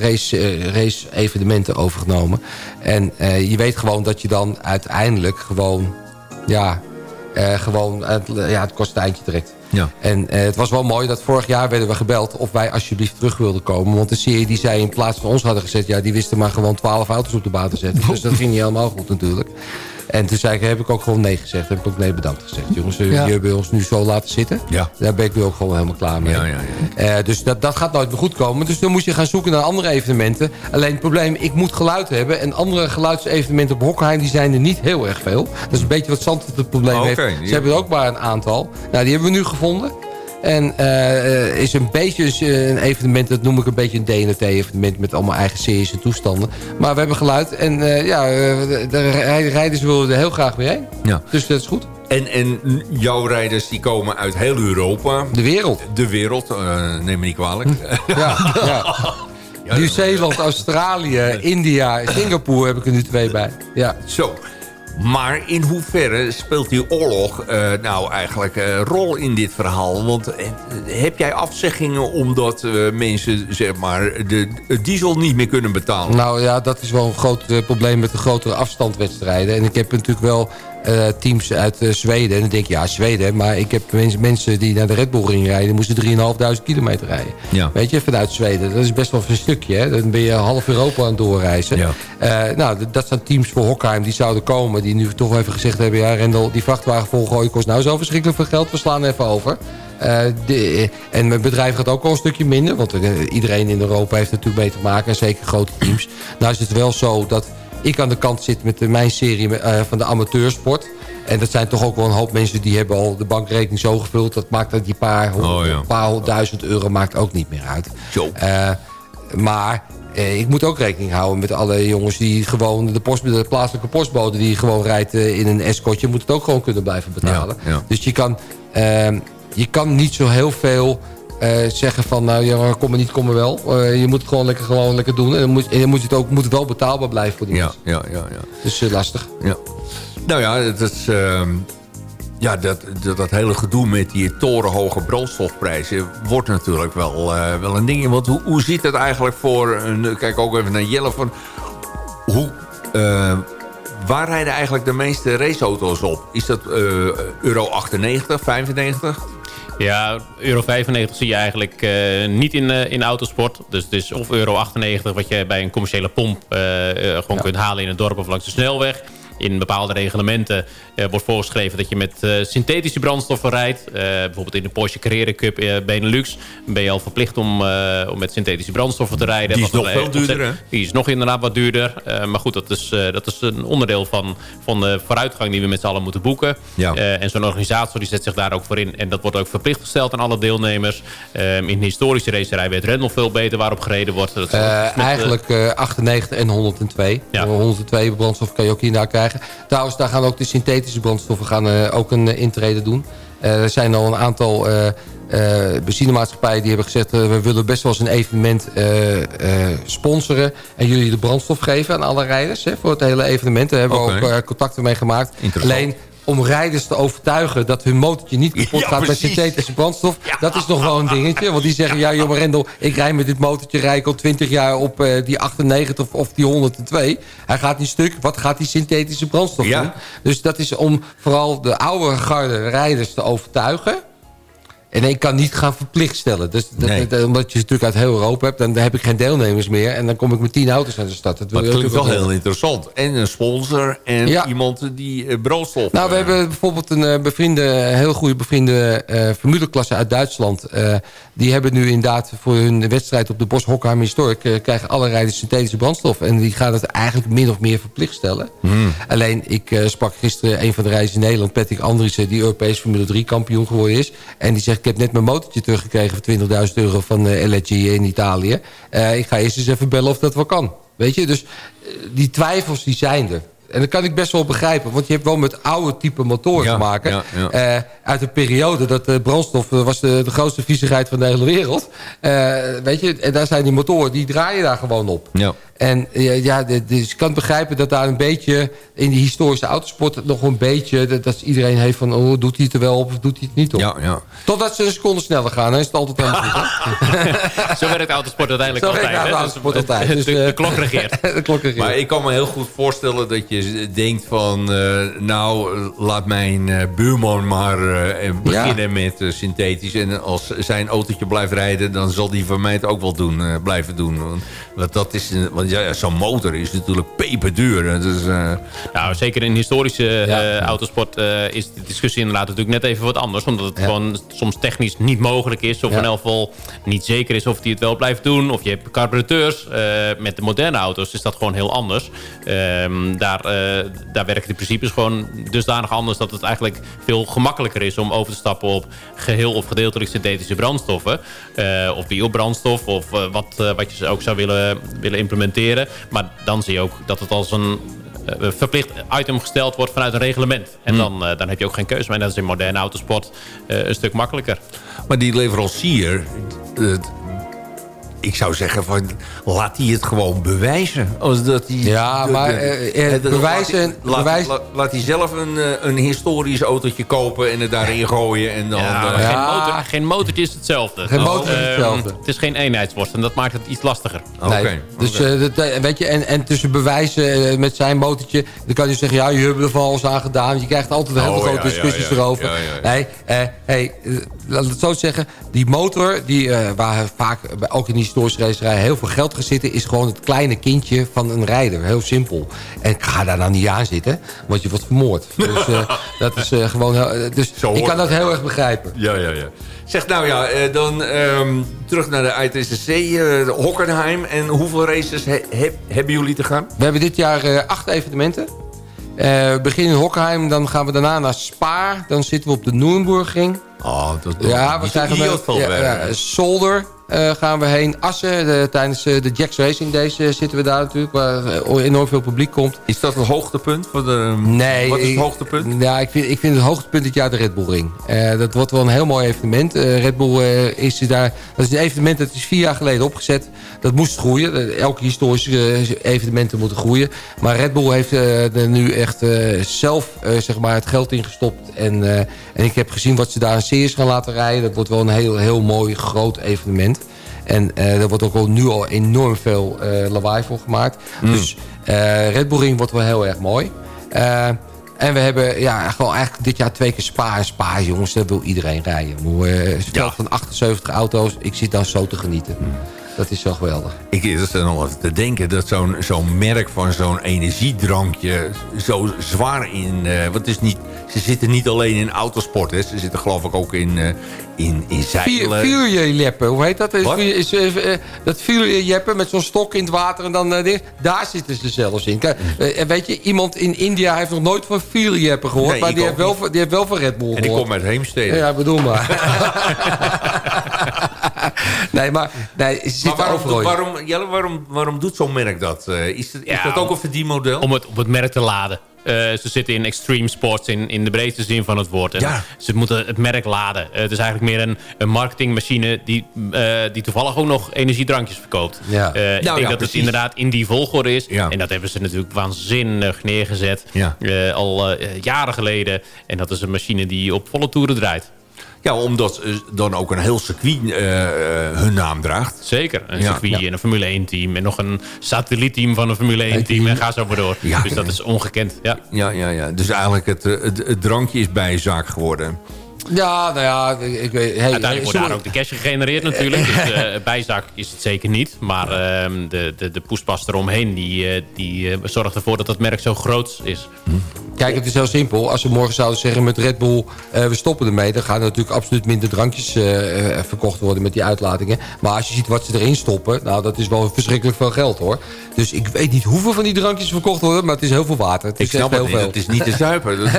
[SPEAKER 7] race, race evenementen overgenomen. En je weet gewoon dat je dan uiteindelijk gewoon... ja gewoon, uh, ja, het kost een eindje direct.
[SPEAKER 5] Ja.
[SPEAKER 7] En uh, het was wel mooi dat vorig jaar werden we gebeld of wij alsjeblieft terug wilden komen. Want de serie die zij in plaats van ons hadden gezet, ja, die wisten maar gewoon 12 auto's op de baan te zetten. [LAUGHS] Dus dat ging niet helemaal goed natuurlijk. En toen zei ik, heb ik ook gewoon nee gezegd. Heb ik ook nee bedankt gezegd. Jongens, ja. jullie hebben ons nu zo laten zitten.
[SPEAKER 5] Ja.
[SPEAKER 7] Daar ben ik nu ook gewoon helemaal klaar mee.
[SPEAKER 5] Ja, ja, ja.
[SPEAKER 7] Uh, dus dat, dat gaat nooit meer goed komen. Dus dan moet je gaan zoeken naar andere evenementen. Alleen het probleem, ik moet geluid hebben. En andere geluidsevenementen op Hockenheim, die zijn er niet heel erg veel. Dat is een beetje wat Zandvoort het probleem oh, okay. heeft. Ze hebben er ook maar een aantal. Nou, die hebben we nu gevonden. En uh, is een beetje een evenement, dat noem ik een beetje een DNT-evenement... met allemaal eigen series en toestanden. Maar we hebben geluid en uh, ja, de rijders willen er heel graag weer heen.
[SPEAKER 5] Ja.
[SPEAKER 7] Dus dat is goed.
[SPEAKER 5] En, en jouw rijders die komen uit heel Europa.
[SPEAKER 7] De wereld.
[SPEAKER 5] De wereld, uh, neem me niet kwalijk.
[SPEAKER 7] Ja, [LAUGHS] ja. Nieuw-Zeeland, Australië, India, Singapore heb ik er nu twee bij. Ja.
[SPEAKER 5] Zo. Maar in hoeverre speelt die oorlog uh, nou eigenlijk een uh, rol in dit verhaal? Want uh, heb jij afzeggingen omdat mensen zeg maar, de, diesel niet meer kunnen betalen?
[SPEAKER 7] Nou ja, dat is wel een groot probleem met de grotere afstandwedstrijden. En ik heb natuurlijk wel teams uit Zweden. En dan denk je, ja, Zweden. Maar ik heb mensen die naar de Red Bull ring rijden... moesten 3.500 kilometer rijden. Ja. Weet je, vanuit Zweden. Dat is best wel een stukje. Hè? Dan ben je half Europa aan het doorreizen. Ja. nou, dat zijn teams voor Hockheim die zouden komen... die nu toch even gezegd hebben... ja, Rendel, die vrachtwagen volgooien kost nou zo verschrikkelijk veel geld. We slaan even over. Uh, de, en mijn bedrijf gaat ook al een stukje minder. Want iedereen in Europa heeft natuurlijk mee te maken. En zeker grote teams. Nou is het wel zo dat ik aan de kant zit met de, mijn serie uh, van de amateursport. En dat zijn toch ook wel een hoop mensen die hebben al de bankrekening zo gevuld. Dat maakt dat die paar, oh, ja. paar duizend euro maakt ook niet meer uit. Uh, maar ik moet ook rekening houden met alle jongens die gewoon... de, post, de plaatselijke postbode die gewoon rijdt in een escortje... moet het ook gewoon kunnen blijven betalen. Ja, dus je kan, je kan niet zo heel veel zeggen van, nou ja, kom maar niet, kom maar wel. Uh, je moet het gewoon lekker, gewoon lekker doen. En dan moet, en dan moet, het ook, moet het wel betaalbaar blijven voor die
[SPEAKER 5] ja, Ja, ja, ja.
[SPEAKER 7] Dus uh, lastig.
[SPEAKER 5] Ja. Nou ja, het is, ehm, ja dat, dat, dat, hele gedoe met die torenhoge brandstofprijzen... wordt natuurlijk wel, wel een ding. Want hoe, hoe ziet het eigenlijk voor... kijk ook even naar Jelle van... Hoe, waar rijden eigenlijk de meeste raceauto's op? Is dat euro 98, 95?
[SPEAKER 6] Ja, euro 95 zie je eigenlijk uh, niet in, uh, in autosport. Dus het is of euro 98 wat je bij een commerciële pomp uh, gewoon ja. kunt halen in het dorp of langs de snelweg in bepaalde reglementen uh, wordt voorgeschreven dat je met uh, synthetische brandstoffen rijdt. Uh, bijvoorbeeld in de Porsche Carrera Cup Benelux ben je al verplicht om, om met synthetische brandstoffen te rijden.
[SPEAKER 5] Die is nog veel duurder, hè?
[SPEAKER 6] Die is nog inderdaad wat duurder. maar goed, dat is, dat is een onderdeel van, van de vooruitgang die we met z'n allen moeten boeken. Ja. en zo'n organisatie die zet zich daar ook voor in. En dat wordt ook verplicht gesteld aan alle deelnemers. in de historische racerij weet Red nog veel beter waarop gereden wordt. Dat
[SPEAKER 7] eigenlijk 98 en 102. Ja. 102 brandstof kan je ook hierna krijgen. Trouwens, daar gaan ook de synthetische brandstoffen gaan, uh, ook een uh, intrede doen. Uh, er zijn al een aantal benzinemaatschappijen die hebben gezegd... we willen best wel eens een evenement sponsoren... en jullie de brandstof geven aan alle rijders hè, voor het hele evenement. Daar hebben we ook contacten mee gemaakt. Alleen om rijders te overtuigen dat hun motortje niet kapot gaat met synthetische brandstof. Dat is nog wel een dingetje. Want die zeggen, ja jongen Rendel, ik rij met dit motortje rij ik al 20 jaar op uh, die 98 of, of die 102. Hij gaat niet stuk. Wat gaat die synthetische brandstof doen? Dus dat is om vooral de oude garde rijders te overtuigen. En ik kan niet gaan verplicht stellen. Dus dat, omdat je natuurlijk uit heel Europa hebt... dan heb ik geen deelnemers meer. En dan kom ik met tien auto's naar de stad.
[SPEAKER 5] Dat, dat klinkt wel heel interessant. En een sponsor en iemand die uh, brandstof...
[SPEAKER 7] Nou, we
[SPEAKER 5] uh,
[SPEAKER 7] hebben bijvoorbeeld een uh, bevriende, heel goede bevriende uh, formuleklasse uit Duitsland. die hebben nu inderdaad voor hun wedstrijd op de Bos Hockheim Historic... krijgen alle rijders synthetische brandstof. En die gaan het eigenlijk min of meer verplicht stellen. Hmm. Alleen, ik sprak gisteren een van de reizigers in Nederland... Patrick Andriessen, die Europees Formule 3 kampioen geworden is. En die zegt ik heb net mijn motortje teruggekregen voor 20.000 euro van uh, LG in Italië. Uh, ik ga eerst eens even bellen of dat wel kan. Weet je, dus uh, die twijfels die zijn er. En dat kan ik best wel begrijpen. Want je hebt wel met oude type motoren te maken. Ja, ja. Uh, uit een periode dat de brandstof was de, de grootste viezigheid van de hele wereld. Uh, weet je, en daar zijn die motoren, die draaien daar gewoon op. En ja, dus ik kan begrijpen dat daar een beetje in die historische autosport nog een beetje... dat, dat iedereen heeft van, oh, doet hij het er wel op of doet hij het niet op?
[SPEAKER 5] Ja, ja.
[SPEAKER 7] Totdat ze een seconde sneller gaan, dan is het altijd helemaal [LAUGHS]
[SPEAKER 6] goed. Zo werkt autosport uiteindelijk Zo altijd. Zo werkt autosport altijd. Dus, de, de, klok regeert. [LAUGHS]
[SPEAKER 7] de klok regeert.
[SPEAKER 5] Maar ik kan me heel goed voorstellen dat je denkt van... Uh, nou, laat mijn uh, buurman maar uh, beginnen ja. met synthetisch. En als zijn autootje blijft rijden... dan zal die van mij het ook wel doen, blijven doen. Want dat is... Want ja, zo'n motor is natuurlijk peperduur. Dus, uh...
[SPEAKER 6] Nou, zeker in historische ja. uh, autosport uh, is de discussie inderdaad natuurlijk net even wat anders. Omdat het ja. gewoon soms technisch niet mogelijk is. Of in elk geval niet zeker is of die het wel blijft doen. Of je hebt carburateurs. met de moderne auto's is dat gewoon heel anders. Ehm, daar, daar werken de principes gewoon dusdanig anders... dat het eigenlijk veel gemakkelijker is om over te stappen op geheel of gedeeltelijk synthetische brandstoffen. of biobrandstof of wat, wat je ook zou willen, willen implementeren. Maar dan zie je ook dat het als een uh, verplicht item gesteld wordt vanuit een reglement. En hmm. dan, uh, dan heb je ook geen keuze. En dat is in moderne autosport uh, een stuk makkelijker.
[SPEAKER 5] Maar die leverancier... ik zou zeggen, van, laat hij het gewoon bewijzen. Als dat hij,
[SPEAKER 7] ja, maar bewijzen...
[SPEAKER 5] Laat, bewijs... laat, hij zelf een, een historisch autootje kopen en het daarin gooien. En dan,
[SPEAKER 6] ja, geen, motor, geen motortje is hetzelfde.
[SPEAKER 7] Geen motor is ehm, hetzelfde.
[SPEAKER 6] het is geen eenheidsworst en dat maakt het iets lastiger.
[SPEAKER 7] Nee, dus weet je, en, en tussen bewijzen met zijn motortje... dan kan je zeggen, ja, je hebt er van alles aan gedaan. Je krijgt altijd een hele oh, grote discussies erover. Nee, hey, laat het zo zeggen. Die motor, die, waar vaak ook in die historische racerij heel veel geld gaat zitten... is gewoon het kleine kindje van een rijder. Heel simpel. En ik ga daar nou niet aan zitten, want je wordt vermoord. Dus uh, [LAUGHS] dat is uh, gewoon... Heel, dus ik kan dat heel erg begrijpen.
[SPEAKER 5] Ja, ja, ja. Zeg nou ja, uh, dan um, terug naar de ITCC, Hockenheim. En hoeveel races he, he, hebben jullie te gaan?
[SPEAKER 7] We hebben dit jaar acht evenementen. we beginnen in Hockenheim, dan gaan we daarna naar Spa. Dan zitten we op de Nürburgring.
[SPEAKER 5] Oh, dat,
[SPEAKER 7] dat ja, we zijn ja, ja, Solder uh, gaan we heen. Assen, de, tijdens uh, de Jacks Racing Days uh, zitten we daar natuurlijk. Waar enorm veel publiek komt.
[SPEAKER 5] Is dat het hoogtepunt? Voor de,
[SPEAKER 7] nee.
[SPEAKER 5] Wat is het hoogtepunt?
[SPEAKER 7] Ja, ik vind, ik vind het hoogtepunt dit jaar de Red Bull Ring. dat wordt wel een heel mooi evenement. Red Bull is daar... Dat is een evenement dat is vier jaar geleden opgezet. Dat moest groeien. Elke historische evenementen moeten groeien. Maar Red Bull heeft er nu echt zelf zeg maar het geld in gestopt. En, en ik heb gezien wat ze daar series gaan laten rijden. Dat wordt wel een heel, heel mooi groot evenement. En uh, er wordt ook al nu al enorm veel uh, lawaai voor gemaakt. Mm. Dus uh, Red Bull Ring wordt wel heel erg mooi. en we hebben ja, gewoon eigenlijk dit jaar twee keer Spa. En Spa, jongens, daar wil iedereen rijden. Een spel van 78 auto's. Ik zit daar zo te genieten. Mm. Dat is zo geweldig.
[SPEAKER 5] Ik is er nog te denken dat zo'n zo'n merk van zo'n energiedrankje zo zwaar in... Uh, wat is niet, ze zitten niet alleen in autosport, hè. ze zitten geloof ik ook in, uh, in, in zeilen.
[SPEAKER 7] Hoe heet dat? Wat? Is, is, uh, dat met zo'n stok in het water en dan daar zitten ze zelfs in. Kijk, weet je, iemand in India heeft nog nooit van vierjeppen gehoord, nee, maar die heeft, wel, die heeft wel van Red Bull gehoord.
[SPEAKER 5] En die komt met Heemstede.
[SPEAKER 7] Ja, bedoel maar. [LAUGHS] [LAUGHS] [LAUGHS] nee, maar nee,
[SPEAKER 5] maar waarom, waarom, Jelle, waarom, waarom doet zo'n merk dat? Uh, is, het, is dat ook een verdienmodel?
[SPEAKER 6] Om het op het merk te laden. Uh, ze zitten in extreme sports in, in de breedste zin van het woord. En ja. Ze moeten het merk laden. Uh, het is eigenlijk meer een, een marketingmachine die, uh, die toevallig ook nog energiedrankjes verkoopt. Ja. ik nou, denk ja, dat precies. het inderdaad in die volgorde is. En dat hebben ze natuurlijk waanzinnig neergezet. al jaren geleden. En dat is een machine die op volle toeren draait.
[SPEAKER 5] Ja, omdat dan ook een heel circuit uh, hun naam draagt.
[SPEAKER 6] Zeker. Een ja. circuit en een Formule 1-team. En nog een satellietteam van een Formule 1-team. En ga zo maar door. Ja. Dus dat is ongekend. Ja,
[SPEAKER 5] ja, ja. ja. Dus eigenlijk het, het, het drankje is bijzaak geworden.
[SPEAKER 7] Ja, nou ja, ik weet...
[SPEAKER 6] Hey, Uiteindelijk wordt daar ook de cash gegenereerd natuurlijk. Dus [LAUGHS] uh, bijzak is het zeker niet. Maar uh, de, de, de poespas eromheen, die, uh, die zorgt ervoor dat dat merk zo groot is.
[SPEAKER 7] Kijk, het is heel simpel. Als we morgen zouden zeggen met Red Bull, we stoppen ermee... dan gaan er natuurlijk absoluut minder drankjes verkocht worden met die uitlatingen. Maar als je ziet wat ze erin stoppen, nou, dat is wel verschrikkelijk veel geld, hoor. Dus ik weet niet hoeveel van die drankjes verkocht worden, maar het is heel veel water. Het
[SPEAKER 5] ik snap het niet, het is niet te zuipen. [LAUGHS]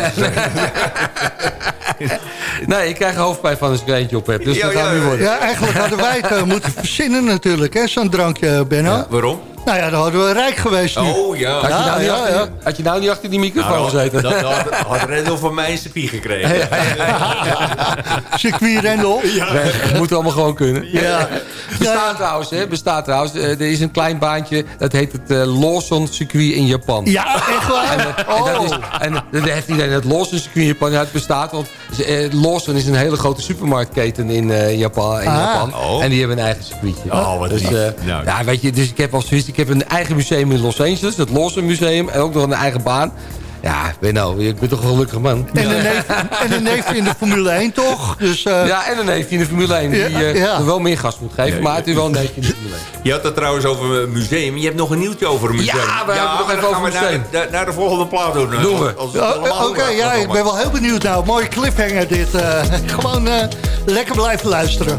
[SPEAKER 5] [LAUGHS]
[SPEAKER 7] nee, ik krijg hoofdpijn van een eentje op heb. Dus dat gaat nu worden.
[SPEAKER 4] Ja, eigenlijk hadden wij het uh, moeten verzinnen natuurlijk, zo'n drankje, Benno.
[SPEAKER 5] waarom?
[SPEAKER 4] Nou ja, dan hadden we rijk geweest nu.
[SPEAKER 5] Oh ja.
[SPEAKER 7] Had je nou, niet, achter, had je nou niet achter die microfoon nou, gezeten?
[SPEAKER 5] Dan had, had Rendel van mij een circuit gekregen. Ja, [LAUGHS]
[SPEAKER 4] circuit Rendel.
[SPEAKER 7] Ja. Dat moet allemaal gewoon kunnen. Ja. Bestaat trouwens, hè. Bestaat trouwens. Eh, er is een klein baantje. Dat heet het uh, Lawson circuit in Japan.
[SPEAKER 4] Ja, echt waar? En, uh,
[SPEAKER 7] oh. en, dat is, en dat heeft iedereen het Lawson circuit in Japan. Ja, het bestaat. Want Lawson is een hele grote supermarktketen in Japan. In ah. Japan. Oh. En die hebben een eigen circuitje.
[SPEAKER 5] Oh, wat
[SPEAKER 7] dus,
[SPEAKER 5] is
[SPEAKER 7] nou, ja, weet je, dus ik heb al zoiets ik heb een eigen museum in Los Angeles. Het Lawson Museum. En ook nog een eigen baan. Ja, ben nou, ik ben toch een gelukkig man.
[SPEAKER 4] En een, neef, en een neef in de Formule 1 toch? Dus, uh...
[SPEAKER 7] Ja, en een neef in de Formule 1 die uh, ja. wel meer gas moet geven. maar het is wel een neefje in de Formule 1.
[SPEAKER 5] Je had het trouwens over een museum. Je hebt nog een nieuwtje over een museum.
[SPEAKER 7] Ja, we ja, hebben nog even over een museum.
[SPEAKER 5] Naar, naar, de volgende plaat doen.
[SPEAKER 7] Doen we.
[SPEAKER 4] Oké, okay, ja, ik ben wel heel benieuwd nou. Mooie cliffhanger dit. Uh, [LAUGHS] gewoon lekker blijven luisteren.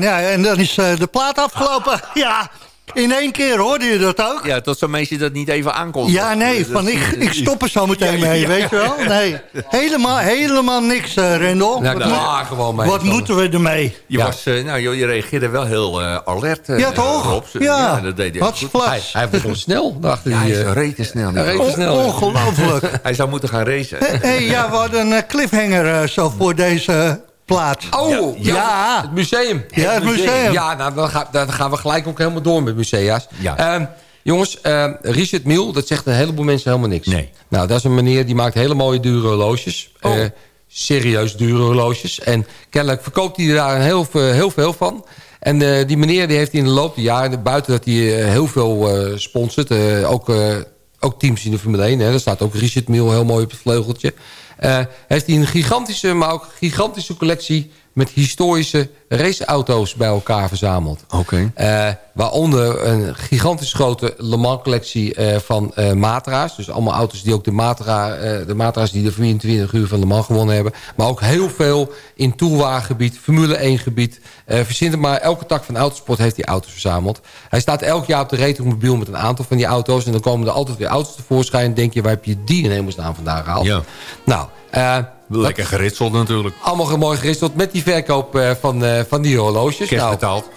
[SPEAKER 4] Ja, ja, en dan is eh, de plaat afgelopen. [LAUGHS] Ja, in één keer hoorde je dat ook.
[SPEAKER 5] Ja, tot zo'n meisje dat niet even aankomt.
[SPEAKER 4] Ja, nee, van ik, ik stop er zo meteen
[SPEAKER 5] Ja,
[SPEAKER 4] mee,
[SPEAKER 5] ja,
[SPEAKER 4] weet je wel? [LAUGHS] Nee, helemaal, helemaal niks, eh Rendel.
[SPEAKER 7] Nou,
[SPEAKER 4] wat moet-
[SPEAKER 7] gewoon mee.
[SPEAKER 4] wat moeten we ermee?
[SPEAKER 5] Je, was, eh, nou, je, je reageerde wel heel eh, alert. eh,
[SPEAKER 4] Ja, toch?
[SPEAKER 5] Rob.
[SPEAKER 4] Ja,
[SPEAKER 5] dat deed hij goed.
[SPEAKER 7] Hij, nog [LAUGHS] snel, dacht
[SPEAKER 5] Ja, hij
[SPEAKER 7] hij.
[SPEAKER 5] snel.
[SPEAKER 7] Reed te
[SPEAKER 4] On-
[SPEAKER 7] snel.
[SPEAKER 4] ongelooflijk.
[SPEAKER 5] Hij zou moeten gaan racen.
[SPEAKER 4] Hé, hey, ja, we hadden een cliffhanger zo voor deze
[SPEAKER 7] Oh, ja.
[SPEAKER 4] Ja.
[SPEAKER 7] Het museum.
[SPEAKER 4] Ja, het museum.
[SPEAKER 7] Ja, nou, dan, gaan, dan gaan we gelijk ook helemaal door met musea's.
[SPEAKER 5] Ja.
[SPEAKER 7] Ehm, jongens, ehm, Richard Mille, dat zegt een heleboel mensen helemaal niks.
[SPEAKER 5] Nee.
[SPEAKER 7] Nou, dat is een meneer die maakt hele mooie dure horloges.
[SPEAKER 5] Oh.
[SPEAKER 7] Eh, serieus dure horloges. En kennelijk verkoopt hij daar heel, veel- heel veel van. En eh, die meneer die heeft in de loop der jaren... buiten dat hij eh, heel veel eh sponsort... eh, ook, eh, ook teams in de Formule 1... Hè, daar staat ook Richard Mille heel mooi op het vleugeltje... eh, heeft hij een gigantische, maar ook gigantische collectie... met historische raceauto's bij elkaar verzameld.
[SPEAKER 5] Oké.
[SPEAKER 7] Eh, waaronder een gigantisch grote Le Mans collectie eh, van eh, Matra's. Dus allemaal auto's die ook de, Matra, de Matra's die de 24 uur van Le Mans gewonnen hebben. Maar ook heel veel in toerwagengebied, Formule 1 gebied. Verzin het maar, elke tak van autosport heeft die auto's verzameld. Hij staat elk jaar op de ratingmobiel met een aantal van die auto's. En dan komen er altijd weer auto's tevoorschijn. En denk je, waar heb je die in hemelsnaam vandaan gehaald?
[SPEAKER 5] Ja.
[SPEAKER 7] Nou,
[SPEAKER 5] Lekker geritseld natuurlijk.
[SPEAKER 7] allemaal mooi geritseld met die verkoop eh, van, eh, van die horloges.
[SPEAKER 5] Kerst
[SPEAKER 7] Nou,
[SPEAKER 5] betaald.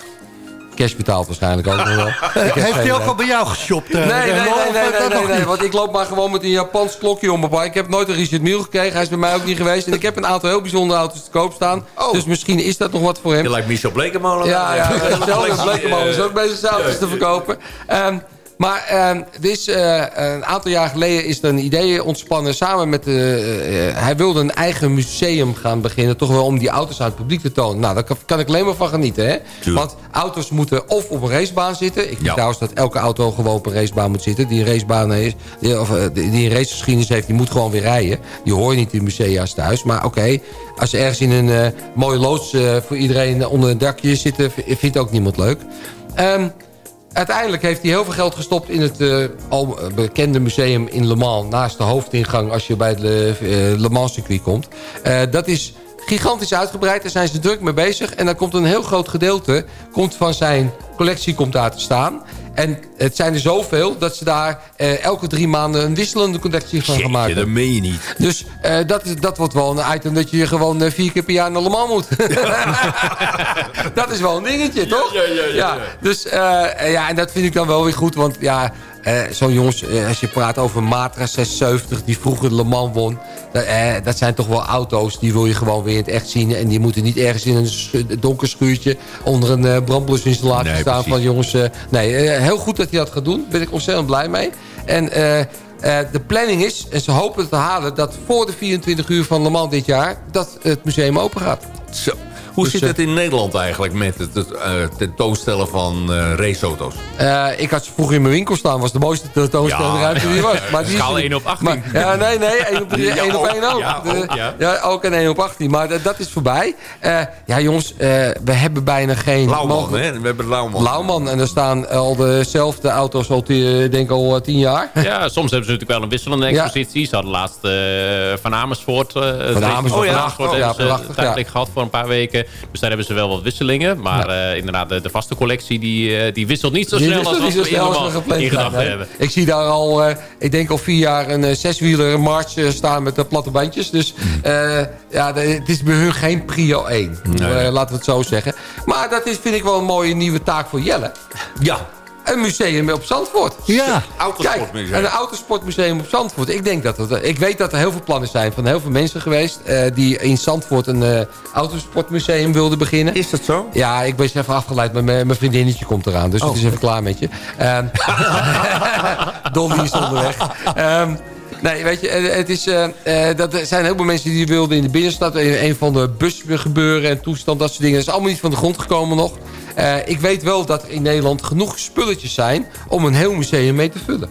[SPEAKER 7] Cash betaald waarschijnlijk ook nog wel. [LAUGHS] Ik heb
[SPEAKER 4] Heeft hij ook al bij jou geshopt? eh,
[SPEAKER 7] Nee, nee, nee, nee,
[SPEAKER 4] eh,
[SPEAKER 7] want ik loop maar gewoon met een Japans klokje om mijn bak. Ik heb nooit een Richard Mille gekregen. Hij is bij mij ook niet geweest. En ik heb een aantal heel bijzondere auto's te koop staan.
[SPEAKER 5] Oh.
[SPEAKER 7] Dus misschien is dat nog wat voor hem.
[SPEAKER 5] Je lijkt Michel Blekemolen.
[SPEAKER 7] Ja, ja. [LAUGHS] Blekemolen is
[SPEAKER 5] Eh,
[SPEAKER 7] ook bezig zijn auto's te verkopen. Ehm, maar ehm, er is, eh, een aantal jaar geleden is er een idee ontspannen samen met... eh, eh, hij wilde een eigen museum gaan beginnen. Toch wel om die auto's aan het publiek te tonen. Nou, daar kan, kan ik alleen maar van genieten. Hè?
[SPEAKER 5] Tuurlijk.
[SPEAKER 7] Want auto's moeten of op een racebaan zitten. Ik vind
[SPEAKER 5] Ja.
[SPEAKER 7] trouwens dat elke auto gewoon op een racebaan moet zitten. Die een racebaan is, die, of, die een racegeschiedenis heeft, die moet gewoon weer rijden. Die hoor je niet in musea's thuis. Maar oké, als ze ergens in een mooie loods voor iedereen onder een dakje zitten... vindt ook niemand leuk. Ehm, uiteindelijk heeft hij heel veel geld gestopt in het eh, al bekende museum in Le Mans. Naast de hoofdingang als je bij het Le, eh, Le Mans circuit komt. Eh, dat is gigantisch uitgebreid. Daar zijn ze druk mee bezig. En dan komt een heel groot gedeelte komt van zijn collectie komt daar te staan. En het zijn er zoveel dat ze daar eh, elke drie maanden een wisselende collectie van gaan maken.
[SPEAKER 5] dat meen je niet.
[SPEAKER 7] Dus eh, dat, is, dat wordt wel een item dat je gewoon eh, vier keer per jaar naar Le Mans moet. [LAUGHS] [LAUGHS] dat is wel een dingetje, toch?
[SPEAKER 5] ja, ja, ja.
[SPEAKER 7] Dus eh, ja, en dat vind ik dan wel weer goed. Want ja, Eh, Zo'n jongens, eh, als je praat over Matra 670... die vroeger Le Mans won... dat, dat zijn toch wel auto's... die wil je gewoon weer in het echt zien... en die moeten niet ergens in een donker schuurtje... onder een brandblusinstallatie
[SPEAKER 5] Nee,
[SPEAKER 7] staan
[SPEAKER 5] precies.
[SPEAKER 7] van jongens... eh, nee, heel goed dat hij dat gaat doen. Daar ben ik ontzettend blij mee. En... eh, eh, de planning is, en ze hopen het te halen... dat voor de 24 uur van Le Mans dit jaar... dat het museum open gaat.
[SPEAKER 5] Zo. Hoe
[SPEAKER 7] Dus,
[SPEAKER 5] zit
[SPEAKER 7] eh,
[SPEAKER 5] het in Nederland eigenlijk met het, het eh, tentoonstellen van eh, raceauto's?
[SPEAKER 7] Eh, ik had ze vroeger in mijn winkel staan. was de mooiste tentoonstellingruimte
[SPEAKER 5] Ja,
[SPEAKER 7] die er was. Maar die is
[SPEAKER 6] Schaal
[SPEAKER 7] er-
[SPEAKER 6] 1 op 18.
[SPEAKER 7] Maar, ja, nee, nee. 1 op, 3, [LAUGHS]
[SPEAKER 5] Ja,
[SPEAKER 7] 1 op
[SPEAKER 5] ook.
[SPEAKER 7] 1 ook.
[SPEAKER 5] Ja, ook, ja.
[SPEAKER 7] ja, ook een 1 op 18. Maar dat- dat is voorbij. Eh, ja, jongens, eh, we hebben bijna geen...
[SPEAKER 5] Lauwman, hè? We hebben Lauwman.
[SPEAKER 7] Lauwman. En er staan al dezelfde auto's al, denk ik al 10 jaar.
[SPEAKER 6] Ja, soms hebben ze natuurlijk wel een wisselende
[SPEAKER 7] Ja.
[SPEAKER 6] expositie. Ze hadden laatst Van Amersfoort. eh,
[SPEAKER 7] Van Amersfoort,
[SPEAKER 6] oh, ja,
[SPEAKER 7] ja.
[SPEAKER 6] Amersfoort
[SPEAKER 7] Ja, prachtig,
[SPEAKER 6] gehad voor een paar weken. Dus daar hebben ze wel wat wisselingen. Maar eh, inderdaad, de, de vaste collectie die, eh, die wisselt niet zo
[SPEAKER 7] Die
[SPEAKER 6] snel als
[SPEAKER 7] als we
[SPEAKER 6] helemaal in gedachten hebben.
[SPEAKER 7] Ik zie daar al, eh, ik denk al vier jaar een zeswieler march staan met de platte bandjes. Dus eh, ja, de- het is bij hun geen prio 1.
[SPEAKER 5] Nee.
[SPEAKER 7] Eh, laten we het zo zeggen. Maar dat is, vind ik wel een mooie nieuwe taak voor Jelle.
[SPEAKER 5] Ja,
[SPEAKER 7] Een museum op Zandvoort.
[SPEAKER 4] Ja,
[SPEAKER 5] autosportmuseum.
[SPEAKER 7] Kijk, een autosportmuseum op Zandvoort. Ik denk dat het, ik weet dat er heel veel plannen zijn van heel veel mensen geweest... eh, die in Zandvoort een eh, autosportmuseum wilden beginnen.
[SPEAKER 5] is dat zo?
[SPEAKER 7] Ja, ik ben eens even afgeleid, maar mijn vriendinnetje komt eraan. Dus het is even klaar met je. Ehm [LAUGHS] Dolly is onderweg. Ehm, nee, weet je, eh, het is, eh, eh, dat er zijn heel veel mensen die wilden in de binnenstad. Een, een van de busgebeuren en toestand, dat soort dingen. Dat is allemaal niet van de grond gekomen nog. Eh, ik weet wel dat er in Nederland genoeg spulletjes zijn... om een heel museum mee te vullen.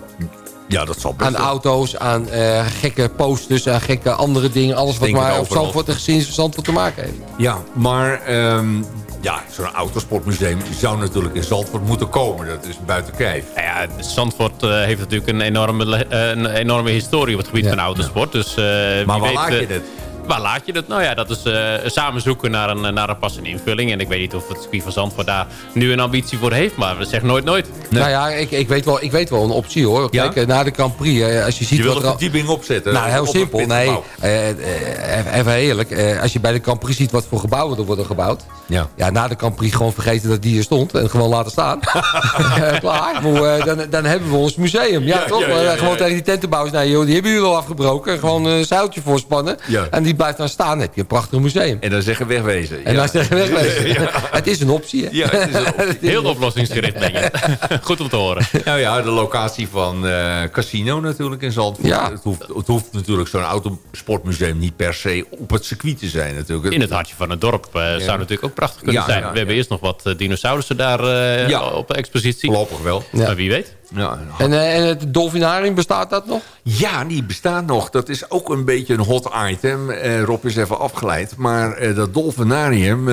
[SPEAKER 5] Ja, dat zal best
[SPEAKER 7] Aan
[SPEAKER 5] wel.
[SPEAKER 7] auto's, aan eh, gekke posters, aan gekke andere dingen. Alles wat maar op
[SPEAKER 5] overal.
[SPEAKER 7] Zandvoort en gezien Zandvoort te maken heeft.
[SPEAKER 5] Ja, maar ehm, ja, zo'n autosportmuseum zou natuurlijk in Zandvoort moeten komen. Dat is buiten kijf.
[SPEAKER 6] Nou ja, Zandvoort eh, heeft natuurlijk een enorme, eh, een enorme historie op het gebied
[SPEAKER 7] Ja.
[SPEAKER 6] van autosport. Dus, eh,
[SPEAKER 5] Maar
[SPEAKER 6] wie
[SPEAKER 5] waar
[SPEAKER 6] weet,
[SPEAKER 5] laat je dit?
[SPEAKER 6] Waar laat je dat? Nou ja, dat is eh, samen zoeken naar een, naar een passende invulling. En ik weet niet of het circuit van Zandvoort daar nu een ambitie voor heeft. Maar we zeggen nooit nooit.
[SPEAKER 7] Nou ja, ik, ik, weet wel, ik weet wel een optie hoor.
[SPEAKER 5] Ja?
[SPEAKER 7] Kijk, eh, na de Grand Prix, eh, als je ziet
[SPEAKER 5] Je wil
[SPEAKER 7] wat er
[SPEAKER 5] verdieping opzetten.
[SPEAKER 7] Nou, heel
[SPEAKER 5] op
[SPEAKER 7] simpel. Nee, eh, eh, even eerlijk. eh, als je bij de Grand Prix ziet wat voor gebouwen er worden gebouwd.
[SPEAKER 5] Ja.
[SPEAKER 7] Ja, na de Grand Prix gewoon vergeten dat die hier stond. En gewoon laten staan. [LAUGHS] Eh, Klaar. Maar, dan, dan hebben we ons museum. Ja,
[SPEAKER 5] Ja,
[SPEAKER 7] toch?
[SPEAKER 5] ja, ja, ja.
[SPEAKER 7] Gewoon tegen die tentenbouwers. Nee, joh, die hebben jullie al afgebroken. Gewoon een zeiltje voorspannen.
[SPEAKER 5] Ja.
[SPEAKER 7] En die blijft dan staan. Heb je een prachtig museum.
[SPEAKER 5] En dan zeggen wegwezen.
[SPEAKER 7] En
[SPEAKER 5] ja.
[SPEAKER 7] dan zeggen we wegwezen. [LAUGHS] Het is een optie, hè?
[SPEAKER 5] Ja, het is een optie. [LAUGHS]
[SPEAKER 6] Heel oplossingsgericht ben je. [LAUGHS] Goed om te horen.
[SPEAKER 5] Nou ja, de locatie van eh, Casino natuurlijk in Zandvoort.
[SPEAKER 7] Ja.
[SPEAKER 5] Het, hoeft, het hoeft natuurlijk zo'n autosportmuseum niet per se op het circuit te zijn natuurlijk.
[SPEAKER 6] In het hartje van het dorp eh, zou natuurlijk ook prachtig kunnen
[SPEAKER 5] Ja,
[SPEAKER 6] zijn.
[SPEAKER 5] ja,
[SPEAKER 6] we hebben eerst nog wat eh, dinosaurussen daar eh,
[SPEAKER 5] Ja.
[SPEAKER 6] op de expositie.
[SPEAKER 5] Voorlopig wel.
[SPEAKER 7] Ja.
[SPEAKER 6] Maar wie weet.
[SPEAKER 5] Ja,
[SPEAKER 7] En, eh, en het dolfinarium, bestaat dat nog?
[SPEAKER 5] Ja, die bestaat nog. Dat is ook een beetje een hot item. Eh, Rob is even afgeleid. Maar eh, dat dolfinarium,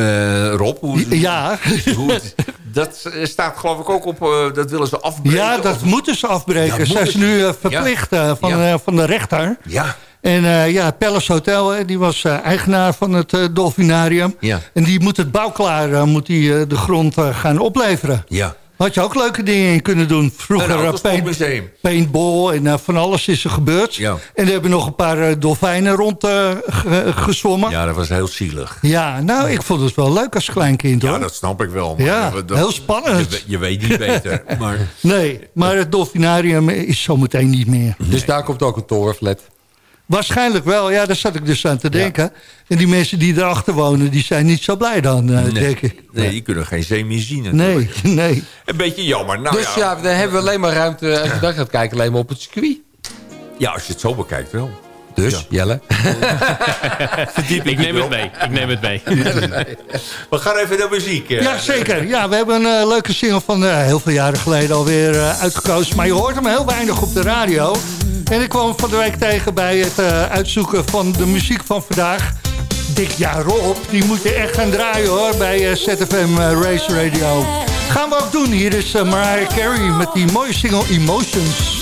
[SPEAKER 5] Rob, hoe,
[SPEAKER 4] ja. [LAUGHS]
[SPEAKER 5] hoe- dat staat geloof ik ook op... dat willen ze afbreken.
[SPEAKER 4] ja, dat
[SPEAKER 5] of-
[SPEAKER 4] moeten ze afbreken.
[SPEAKER 5] Ja,
[SPEAKER 4] Zijn ze nu verplicht van,
[SPEAKER 5] Ja.
[SPEAKER 4] van de rechter.
[SPEAKER 5] Ja,
[SPEAKER 4] En eh, ja, Palace Hotel, die was eigenaar van het dolfinarium.
[SPEAKER 5] Ja.
[SPEAKER 4] En die moet het bouwklaar, moet die, de grond gaan opleveren.
[SPEAKER 5] ja.
[SPEAKER 4] Had je ook leuke dingen in kunnen doen. Vroeger eh, paint, paintball en eh, van alles is er gebeurd.
[SPEAKER 5] Ja.
[SPEAKER 4] En er hebben nog een paar eh, dolfijnen rond gezwommen. Ja.
[SPEAKER 5] Ja, dat was heel zielig.
[SPEAKER 4] nou, ik vond het wel leuk als kleinkind, hoor.
[SPEAKER 5] Ja, dat snap ik wel. maar
[SPEAKER 4] Ja,
[SPEAKER 5] dat-
[SPEAKER 4] heel spannend.
[SPEAKER 5] Je weet niet beter. [LAUGHS] Maar
[SPEAKER 4] Nee, maar het dolfinarium is zometeen niet meer.
[SPEAKER 7] Dus daar komt ook een torenflat.
[SPEAKER 4] Waarschijnlijk wel, ja, daar zat ik dus aan te denken. En die mensen die erachter wonen, die zijn niet zo blij dan, eh,
[SPEAKER 5] nee,
[SPEAKER 4] denk ik.
[SPEAKER 5] nee, die kunnen geen zee meer zien.
[SPEAKER 4] Nee,
[SPEAKER 5] natuurlijk. [LAUGHS]
[SPEAKER 4] nee.
[SPEAKER 5] Een beetje jammer. Nou,
[SPEAKER 7] dus
[SPEAKER 5] ja,
[SPEAKER 7] ja, dan hebben we alleen maar ruimte, als je daar gaat kijken, alleen maar op het circuit.
[SPEAKER 5] ja, als je het zo bekijkt wel.
[SPEAKER 7] Dus, Jelle. [LAUGHS]
[SPEAKER 6] Ik neem het mee. Ik neem het mee. [LAUGHS]
[SPEAKER 5] We gaan even naar muziek. eh.
[SPEAKER 4] Ja, zeker. Ja, we hebben een eh, leuke single van eh, heel veel jaren geleden alweer eh, uitgekozen. Maar je hoort hem heel weinig op de radio. En ik kwam hem van de week tegen bij het eh, uitzoeken van de muziek van vandaag. Dik jaar op, die moet je echt gaan draaien hoor bij eh, ZFM Race Radio. Gaan we ook doen. Hier is Mariah Carey met die mooie single Emotions.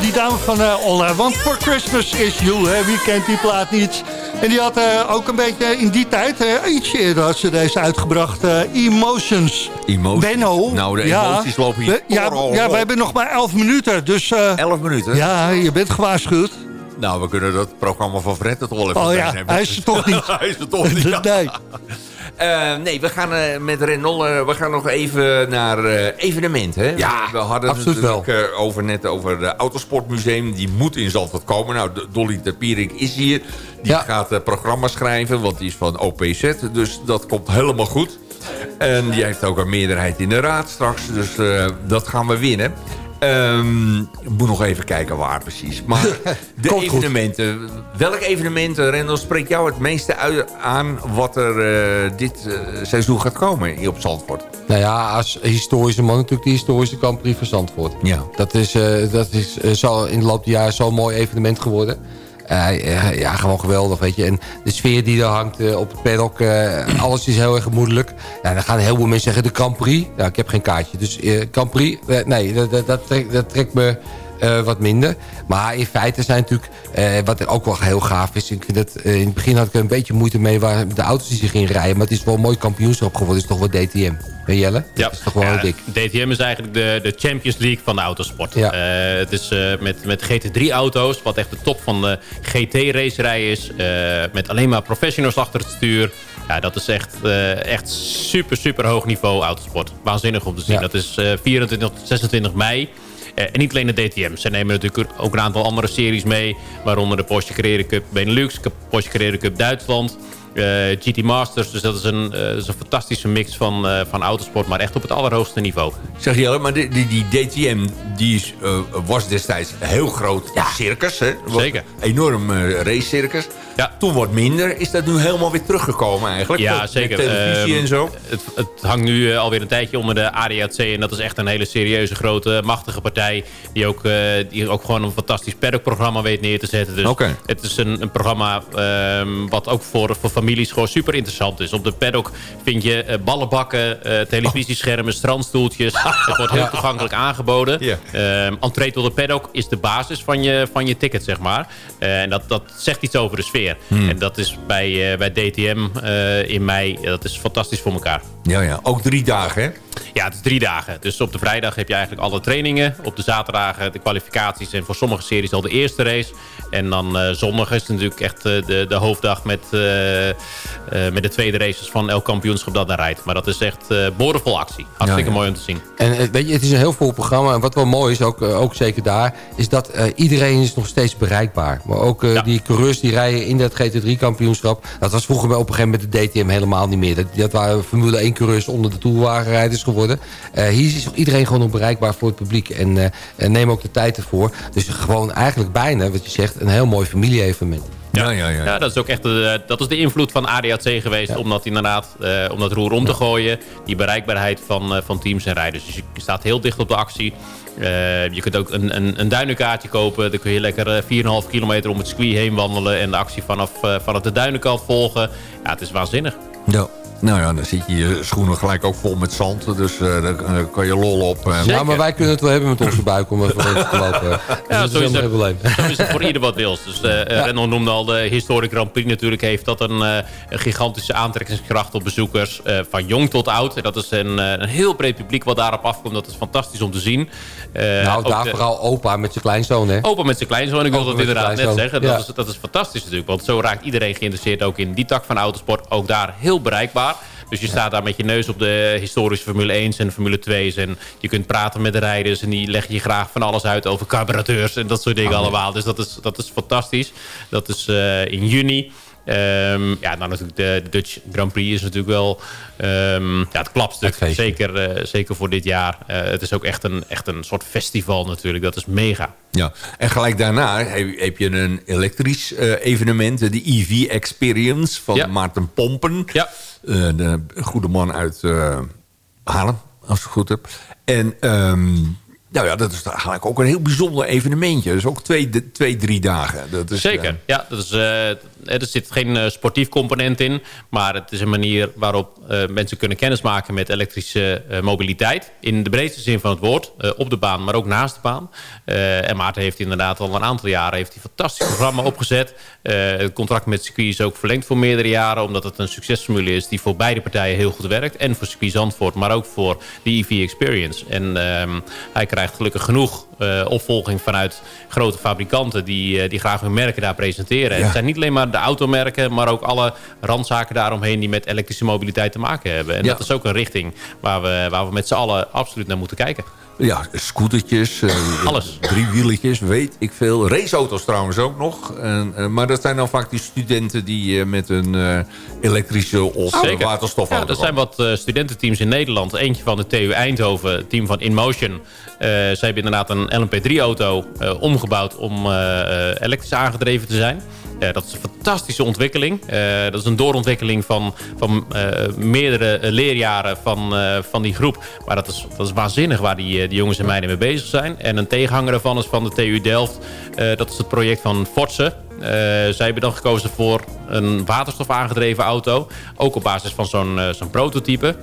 [SPEAKER 4] Die dame van uh, All I Want For Christmas Is You. Hè? Wie kent die plaat niet? En die had uh, ook een beetje in die tijd, uh, iets eerder had ze deze uitgebracht. Emotions.
[SPEAKER 5] Emotions.
[SPEAKER 4] Benno.
[SPEAKER 5] Nou, de emoties
[SPEAKER 4] ja,
[SPEAKER 5] lopen hier.
[SPEAKER 4] Ja, ja, we hebben nog maar 11 minuten. Dus,
[SPEAKER 5] 11 minuten?
[SPEAKER 4] Ja, je bent gewaarschuwd.
[SPEAKER 5] Nou, we kunnen dat programma van Fred het al even
[SPEAKER 4] Oh ja, hij is er toch niet. [LAUGHS]
[SPEAKER 5] hij is er toch niet. [LAUGHS]
[SPEAKER 4] nee.
[SPEAKER 5] Uh, nee, we gaan uh, met Renol, uh, we gaan nog even naar evenementen.
[SPEAKER 7] Ja,
[SPEAKER 5] we hadden
[SPEAKER 7] absoluut
[SPEAKER 5] het natuurlijk over, net over het Autosportmuseum. Die moet in Zandvoort komen. Nou, Dolly de Pierik is hier. Die ja. gaat programma schrijven, want die is van OPZ. Dus dat komt helemaal goed. En die heeft ook een meerderheid in de raad straks. Dus dat gaan we winnen. Um, ik moet nog even kijken waar precies. Maar [LAUGHS] de evenementen. Goed. Welk evenement, Rendel, spreekt jou het meeste aan... wat er uh, dit uh, seizoen gaat komen hier op Zandvoort?
[SPEAKER 7] Nou ja, als historische man natuurlijk de historische Prix van Zandvoort.
[SPEAKER 5] Ja.
[SPEAKER 7] Dat is, uh, dat is zo in de loop der jaren zo'n mooi evenement geworden. Uh, ja, gewoon geweldig, weet je. En de sfeer die er hangt uh, op het paddock, alles is heel erg gemoedelijk. Ja, dan gaan heel veel mensen zeggen de Grand Prix. Ja, ik heb geen kaartje, dus Grand nee, dat, dat, dat trekt me uh, wat minder. Maar in feite zijn natuurlijk, uh, wat ook wel heel gaaf is... Ik vind dat, uh, in het begin had ik er een beetje moeite mee... waar de auto's die zich in rijden. Maar het is wel een mooi kampioenschap geworden. Het is toch wel DTM. Ben Jelle?
[SPEAKER 6] Ja.
[SPEAKER 7] Dat is toch wel
[SPEAKER 6] ja,
[SPEAKER 7] dik.
[SPEAKER 6] DTM is eigenlijk de, de Champions League van de autosport.
[SPEAKER 7] Ja.
[SPEAKER 6] het is met, met GT3-auto's, wat echt de top van de GT-racerij is. met alleen maar professionals achter het stuur. Ja, dat is echt, echt super, super hoog niveau autosport. Waanzinnig om te zien.
[SPEAKER 7] Ja.
[SPEAKER 6] Dat is 24 tot 26 mei. Uh, en niet alleen de DTM. Ze nemen natuurlijk ook een aantal andere series mee. Waaronder de Porsche Carrera Cup Benelux, Porsche Carrera Cup Duitsland. Uh, GT Masters, dus dat is een, uh, dat is een fantastische mix van, uh, van autosport, maar echt op het allerhoogste niveau.
[SPEAKER 5] Zeg je, maar die, die, die DTM die is, was destijds een heel groot
[SPEAKER 6] ja.
[SPEAKER 5] circus. Hè?
[SPEAKER 6] Zeker.
[SPEAKER 5] Enorm race circus.
[SPEAKER 6] Ja.
[SPEAKER 5] Toen wordt minder. Is dat nu helemaal weer teruggekomen eigenlijk?
[SPEAKER 6] Ja,
[SPEAKER 5] Met
[SPEAKER 6] zeker.
[SPEAKER 5] televisie
[SPEAKER 6] um,
[SPEAKER 5] en zo?
[SPEAKER 6] Het, het hangt nu uh, alweer een tijdje onder de ADAC. En dat is echt een hele serieuze, grote, machtige partij. Die ook, uh, die ook gewoon een fantastisch paddockprogramma weet neer te zetten. Dus
[SPEAKER 5] okay.
[SPEAKER 6] het is een, een programma um, wat ook voor, voor families gewoon super interessant is. Op de paddock vind je uh, ballenbakken, televisieschermen, strandstoeltjes. [LAUGHS] het wordt heel toegankelijk aangeboden.
[SPEAKER 5] Yeah.
[SPEAKER 6] Entree tot de paddock is de basis van je, van je ticket, zeg maar. en dat, dat zegt iets over de sfeer.
[SPEAKER 5] Hmm.
[SPEAKER 6] En dat is bij, bij DTM in mei, dat is fantastisch voor elkaar.
[SPEAKER 5] Ja, ja. Ook drie dagen, hè?
[SPEAKER 6] Ja, het is drie dagen. Dus op de vrijdag heb je eigenlijk alle trainingen. Op de zaterdagen de kwalificaties en voor sommige series al de eerste race. En dan uh, zondag is het natuurlijk echt de, de hoofddag met, met de tweede races van elk kampioenschap dat daar rijdt. Maar dat is echt boordevol actie. Hartstikke
[SPEAKER 7] ja, ja.
[SPEAKER 6] mooi om te zien.
[SPEAKER 7] En weet je, het is een heel vol programma. En wat wel mooi is, ook, ook zeker daar, is dat iedereen is nog steeds bereikbaar. Maar ook ja. die coureurs die rijden in dat GT3-kampioenschap. Dat was vroeger op een gegeven moment de DTM helemaal niet meer. Dat, dat waren Formule 1 coureurs onder de toerwagenrijders geworden. Uh, hier is iedereen gewoon nog bereikbaar voor het publiek. En uh, neem ook de tijd ervoor. Dus gewoon eigenlijk bijna, wat je zegt, een heel mooi familie-evenement.
[SPEAKER 5] Ja, ja, ja.
[SPEAKER 6] ja, dat is ook echt de, dat is de invloed van ADAC geweest. Ja. Om dat inderdaad, uh, om dat roer om te gooien. Die bereikbaarheid van, uh, van teams en rijders. Dus je staat heel dicht op de actie. Uh, je kunt ook een, een, een duinenkaartje kopen. Dan kun je lekker 4,5 kilometer om het circuit heen wandelen. En de actie vanaf, vanaf de duinenkant volgen. Ja, het is waanzinnig.
[SPEAKER 5] Ja. Nou ja, dan zit je je schoenen gelijk ook vol met zand. Dus uh, dan uh, kan je lol op. Uh.
[SPEAKER 7] Ja, maar wij kunnen het wel hebben met onze buik om even te lopen. Dus
[SPEAKER 6] ja,
[SPEAKER 7] dat
[SPEAKER 6] zo is,
[SPEAKER 7] is
[SPEAKER 6] het,
[SPEAKER 7] probleem.
[SPEAKER 6] zo is het voor ieder wat wils. Dus ja. Renault noemde al de Historic Grand Prix natuurlijk. Heeft dat een, een gigantische aantrekkingskracht op bezoekers. van jong tot oud. En dat is een, een heel breed publiek wat daarop afkomt. Dat is fantastisch om te zien.
[SPEAKER 7] nou, daar de, vooral opa met zijn kleinzoon. Hè?
[SPEAKER 6] Opa met zijn kleinzoon. Ik wil dat inderdaad net zeggen. Ja. Dat, is, dat is fantastisch natuurlijk. Want zo raakt iedereen geïnteresseerd ook in die tak van autosport. Ook daar heel bereikbaar. Dus je staat daar met je neus op de historische Formule 1's en Formule 2's. En je kunt praten met de rijders. En die leggen je graag van alles uit over carburateurs en dat soort dingen oh, allemaal. Dus dat is, dat is fantastisch. Dat is uh, in juni. Um, ja, dan natuurlijk de, Dutch Grand Prix is natuurlijk wel um, ja, het klapstuk. Het zeker, uh, zeker voor dit jaar. Uh, het is ook echt een, echt een soort festival natuurlijk. Dat is mega.
[SPEAKER 5] Ja, en gelijk daarna heb, je een elektrisch uh, evenement. De EV Experience van ja. Maarten Pompen.
[SPEAKER 6] Ja.
[SPEAKER 5] de goede man uit Haarlem, als ik het goed heb. En... Um, Nou ja, dat is eigenlijk ook een heel bijzonder evenementje. Dus ook twee, twee drie dagen. Dat is,
[SPEAKER 6] Zeker,
[SPEAKER 5] eh,
[SPEAKER 6] ja. Dat is, eh, er zit geen eh, sportief component in. Maar het is een manier waarop eh, mensen kunnen kennismaken met elektrische eh, mobiliteit. In de breedste zin van het woord. op de baan, maar ook naast de baan. En Maarten heeft inderdaad al een aantal jaren heeft hij een fantastisch programma opgezet. Het contract met circuit is ook verlengd voor meerdere jaren. Omdat het een succesformule is die voor beide partijen heel goed werkt. En voor circuit Zandvoort, maar ook voor de EV Experience. En ehm, hij krijgt gelukkig genoeg eh, opvolging vanuit grote fabrikanten... die, eh, die graag hun merken daar presenteren.
[SPEAKER 5] Ja.
[SPEAKER 6] Het zijn niet alleen maar de automerken... maar ook alle randzaken daaromheen die met elektrische mobiliteit te maken hebben. En
[SPEAKER 5] Ja.
[SPEAKER 6] dat is ook een richting waar we, waar we met z'n allen absoluut naar moeten kijken.
[SPEAKER 5] Ja, scootertjes. eh, [LAUGHS]
[SPEAKER 6] Alles.
[SPEAKER 5] Driewieletjes, weet ik veel. Raceauto's trouwens ook nog. En, eh, maar dat zijn dan vaak die studenten die eh, met een elektrische of
[SPEAKER 6] Zeker.
[SPEAKER 5] waterstofauto
[SPEAKER 6] Ja, er zijn wat studententeams in Nederland. Eentje van de TU Eindhoven, het team van InMotion. Eh zij hebben inderdaad een LMP3-auto eh, omgebouwd om elektrisch aangedreven te zijn. Eh, dat is een fantastische ontwikkeling. Eh, dat is een doorontwikkeling van, van eh, meerdere leerjaren van, van die groep. Maar dat is, dat is waanzinnig waar die, die jongens en meiden mee bezig zijn. En een tegenhanger daarvan is van de TU Delft. Dat is het project van Fortse. Zij hebben dan gekozen voor een waterstof aangedreven auto. Ook op basis van zo'n zo'n prototype.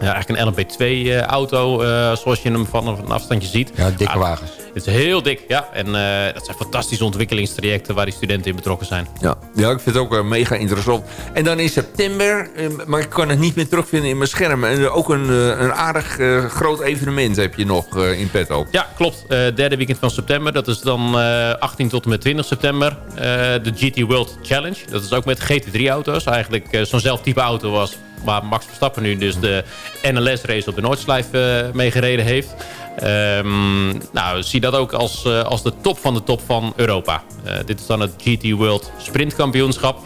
[SPEAKER 6] Ja, eigenlijk een LMP2-auto, eh, zoals je hem van een afstandje ziet.
[SPEAKER 7] Ja, dikke
[SPEAKER 6] Ja,
[SPEAKER 7] wagens.
[SPEAKER 6] Het is heel dik, ja. En eh, dat zijn fantastische ontwikkelingstrajecten waar die studenten in betrokken zijn.
[SPEAKER 5] Ja, ja, ik vind het ook eh, mega interessant. En dan in september, eh, maar ik kan het niet meer terugvinden in mijn scherm. En eh, ook een, eh, een aardig eh, groot evenement heb je nog eh, in petto.
[SPEAKER 6] Ja, klopt. Eh, derde weekend van september. Dat is dan eh 18 tot en met 20 september. eh, de GT World Challenge. Dat is ook met GT3-auto's. Eigenlijk eh, zo'n zelf type auto was waar Max Verstappen nu dus de NLS-race op de Noordslijf eh mee gereden heeft. Ehm, nou, zie dat ook als, eh, als de top van de top van Europa. Eh, dit is dan het GT World Sprintkampioenschap.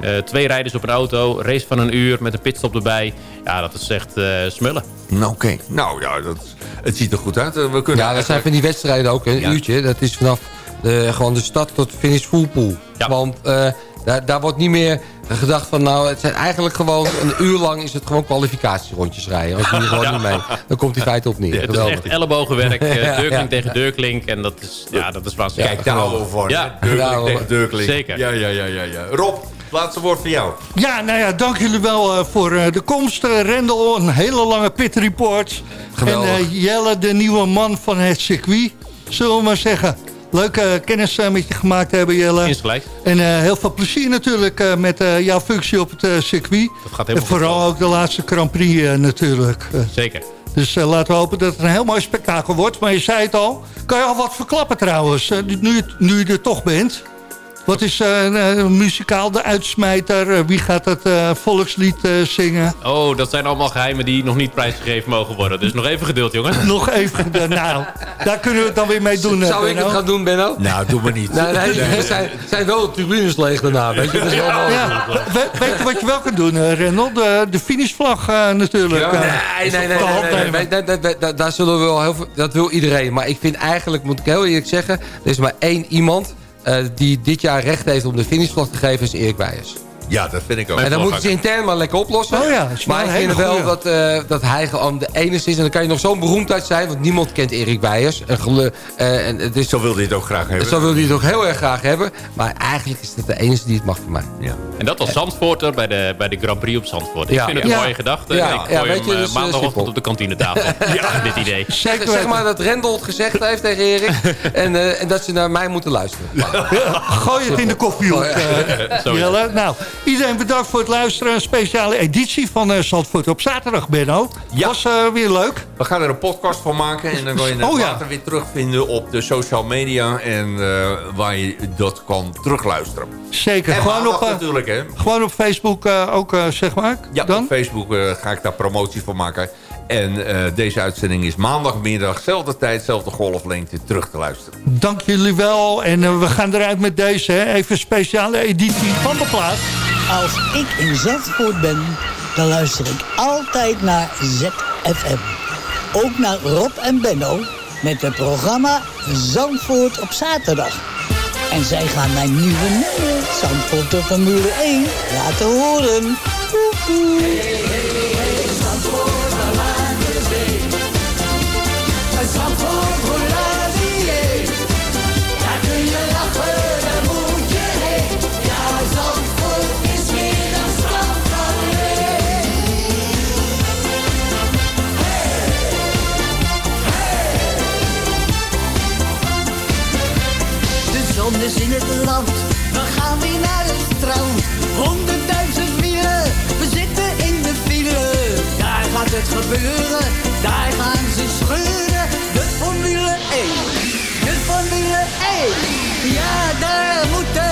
[SPEAKER 6] Eh, twee rijders op een auto, race van een uur met een pitstop erbij. Ja, dat is echt eh, smullen.
[SPEAKER 5] Nou, Oké, nou ja, dat, het ziet er goed uit. We kunnen
[SPEAKER 7] Ja, dat zijn van die wedstrijden ook. Een
[SPEAKER 5] Ja.
[SPEAKER 7] uurtje. Dat is vanaf de, gewoon de start tot finish full pool.
[SPEAKER 6] Ja.
[SPEAKER 7] Want eh, daar, daar wordt niet meer gedacht van... nou, het zijn eigenlijk gewoon... een uur lang is het gewoon kwalificatierondjes rijden. Als je hier gewoon [LAUGHS]
[SPEAKER 6] Ja.
[SPEAKER 7] niet mee... Dan komt die feit op neer.
[SPEAKER 6] Het is echt ellebogenwerk, eh, [LAUGHS]
[SPEAKER 7] Ja,
[SPEAKER 6] deurklink
[SPEAKER 7] ja.
[SPEAKER 6] tegen deurklink. En dat is, ja, dat is waanzinnig.
[SPEAKER 5] Kijk, van.
[SPEAKER 6] Ja.
[SPEAKER 5] Deurklink tegen deurklink.
[SPEAKER 6] Zeker.
[SPEAKER 5] Ja, ja, ja, ja, ja. Rob, laatste woord voor jou.
[SPEAKER 4] Ja, nou ja, dank jullie wel eh, voor eh, de komst. Eh, Rendel, een hele lange pit report.
[SPEAKER 7] Geweldig.
[SPEAKER 4] En eh, Jelle, de nieuwe man van het circuit. Zullen we maar zeggen. Leuke kennis eh, met je gemaakt hebben, Jelle.
[SPEAKER 6] Insgelijks.
[SPEAKER 4] En eh, heel veel plezier natuurlijk eh, met jouw functie op het circuit.
[SPEAKER 6] Dat gaat
[SPEAKER 4] en vooral
[SPEAKER 6] goed.
[SPEAKER 4] ook de laatste Grand Prix natuurlijk.
[SPEAKER 6] Zeker.
[SPEAKER 4] dus laten we hopen dat het een heel mooi spektakel wordt. Maar je zei het al. Kan je al wat verklappen trouwens, nu, nu je er toch bent? Wat is uh, muzikaal de uitsmijter? Eh, wie gaat het volkslied zingen?
[SPEAKER 6] Oh, dat zijn allemaal geheimen die nog niet prijsgegeven mogen worden. Dus nog even geduld, jongen. [LAUGHS]
[SPEAKER 4] nog even, nou, daar kunnen we het dan weer mee doen.
[SPEAKER 7] Zou ik het gaan doen, Benno?
[SPEAKER 5] Nou, doe maar niet.
[SPEAKER 7] Nou, nee, nee. Zijn, zijn, wel de tribunes leeg daarna, weet je. Dat is.
[SPEAKER 4] We, weet je wat je wel kunt doen, Renold? De, finishvlag natuurlijk. Ja,
[SPEAKER 7] nee, nee, nee, daar zullen we wel heel veel... Dat wil iedereen. Maar ik vind eigenlijk, moet ik heel eerlijk zeggen... Er is maar één iemand die dit jaar recht heeft om de finishvlag te geven, is Erik Wijers.
[SPEAKER 5] Ja, dat vind ik ook.
[SPEAKER 7] En dan moeten ze intern maar lekker oplossen.
[SPEAKER 4] Oh ja,
[SPEAKER 7] maar ik vind wel dat, eh, dat hij gewoon de enige is. En dan kan je nog zo'n beroemdheid zijn, want niemand kent Erik Wijers. En eh, en het is,
[SPEAKER 5] Zo wilde hij het ook graag hebben.
[SPEAKER 7] zo wil hij het ook heel erg graag hebben. Maar eigenlijk is het de enige die het mag voor mij.
[SPEAKER 5] Ja.
[SPEAKER 6] En dat als Zandvoorter bij de, bij de Grand Prix op Zandvoort. Ik
[SPEAKER 7] Ja.
[SPEAKER 6] vind het een mooie gedachte.
[SPEAKER 7] Ja,
[SPEAKER 6] ik
[SPEAKER 7] ja,
[SPEAKER 6] gooi
[SPEAKER 7] weet
[SPEAKER 6] hem
[SPEAKER 7] je,
[SPEAKER 6] eh,
[SPEAKER 7] dus,
[SPEAKER 6] maandagochtend op de kantinetafel. [LAUGHS] ja, dit idee. [LAUGHS]
[SPEAKER 7] Zeg
[SPEAKER 4] weten.
[SPEAKER 7] maar dat Rendel het gezegd heeft tegen Erik. [LAUGHS] en, eh, en dat ze naar mij moeten luisteren.
[SPEAKER 4] Gooi het in de
[SPEAKER 6] is
[SPEAKER 4] Jelle. Nou, iedereen bedankt voor het luisteren. Een speciale editie van Zandvoort op zaterdag, Benno.
[SPEAKER 5] Ja.
[SPEAKER 4] Was eh, weer leuk.
[SPEAKER 5] We gaan er een podcast van maken. En dan kan je [LAUGHS] het
[SPEAKER 4] Oh ja.
[SPEAKER 5] later weer terugvinden op de social media. En eh, waar je dat kan terugluisteren.
[SPEAKER 4] Zeker.
[SPEAKER 5] En
[SPEAKER 4] Gewoon op,
[SPEAKER 5] natuurlijk, hè.
[SPEAKER 4] gewoon op Facebook ook, zeg maar.
[SPEAKER 5] Ja,
[SPEAKER 4] Dan?
[SPEAKER 5] op Facebook ga ik daar promotie voor maken. En eh, deze uitzending is maandagmiddag, zelfde tijd, zelfde golflengte, terug te luisteren.
[SPEAKER 4] Dank jullie wel. En eh, we gaan eruit met deze. Hè. Even een speciale editie van de plaat.
[SPEAKER 10] Als ik in Zandvoort ben, dan luister ik altijd naar ZFM. Ook naar Rob en Benno met het programma Zandvoort op zaterdag. En zij gaan mijn nieuwe nummer, Zandvoort de Formule 1, laten horen. In het land, we gaan weer naar het strand. Honderdduizend wielen, we zitten in de file. Daar gaat het gebeuren, daar gaan ze scheuren. De Formule 1, de Formule 1, ja daar moeten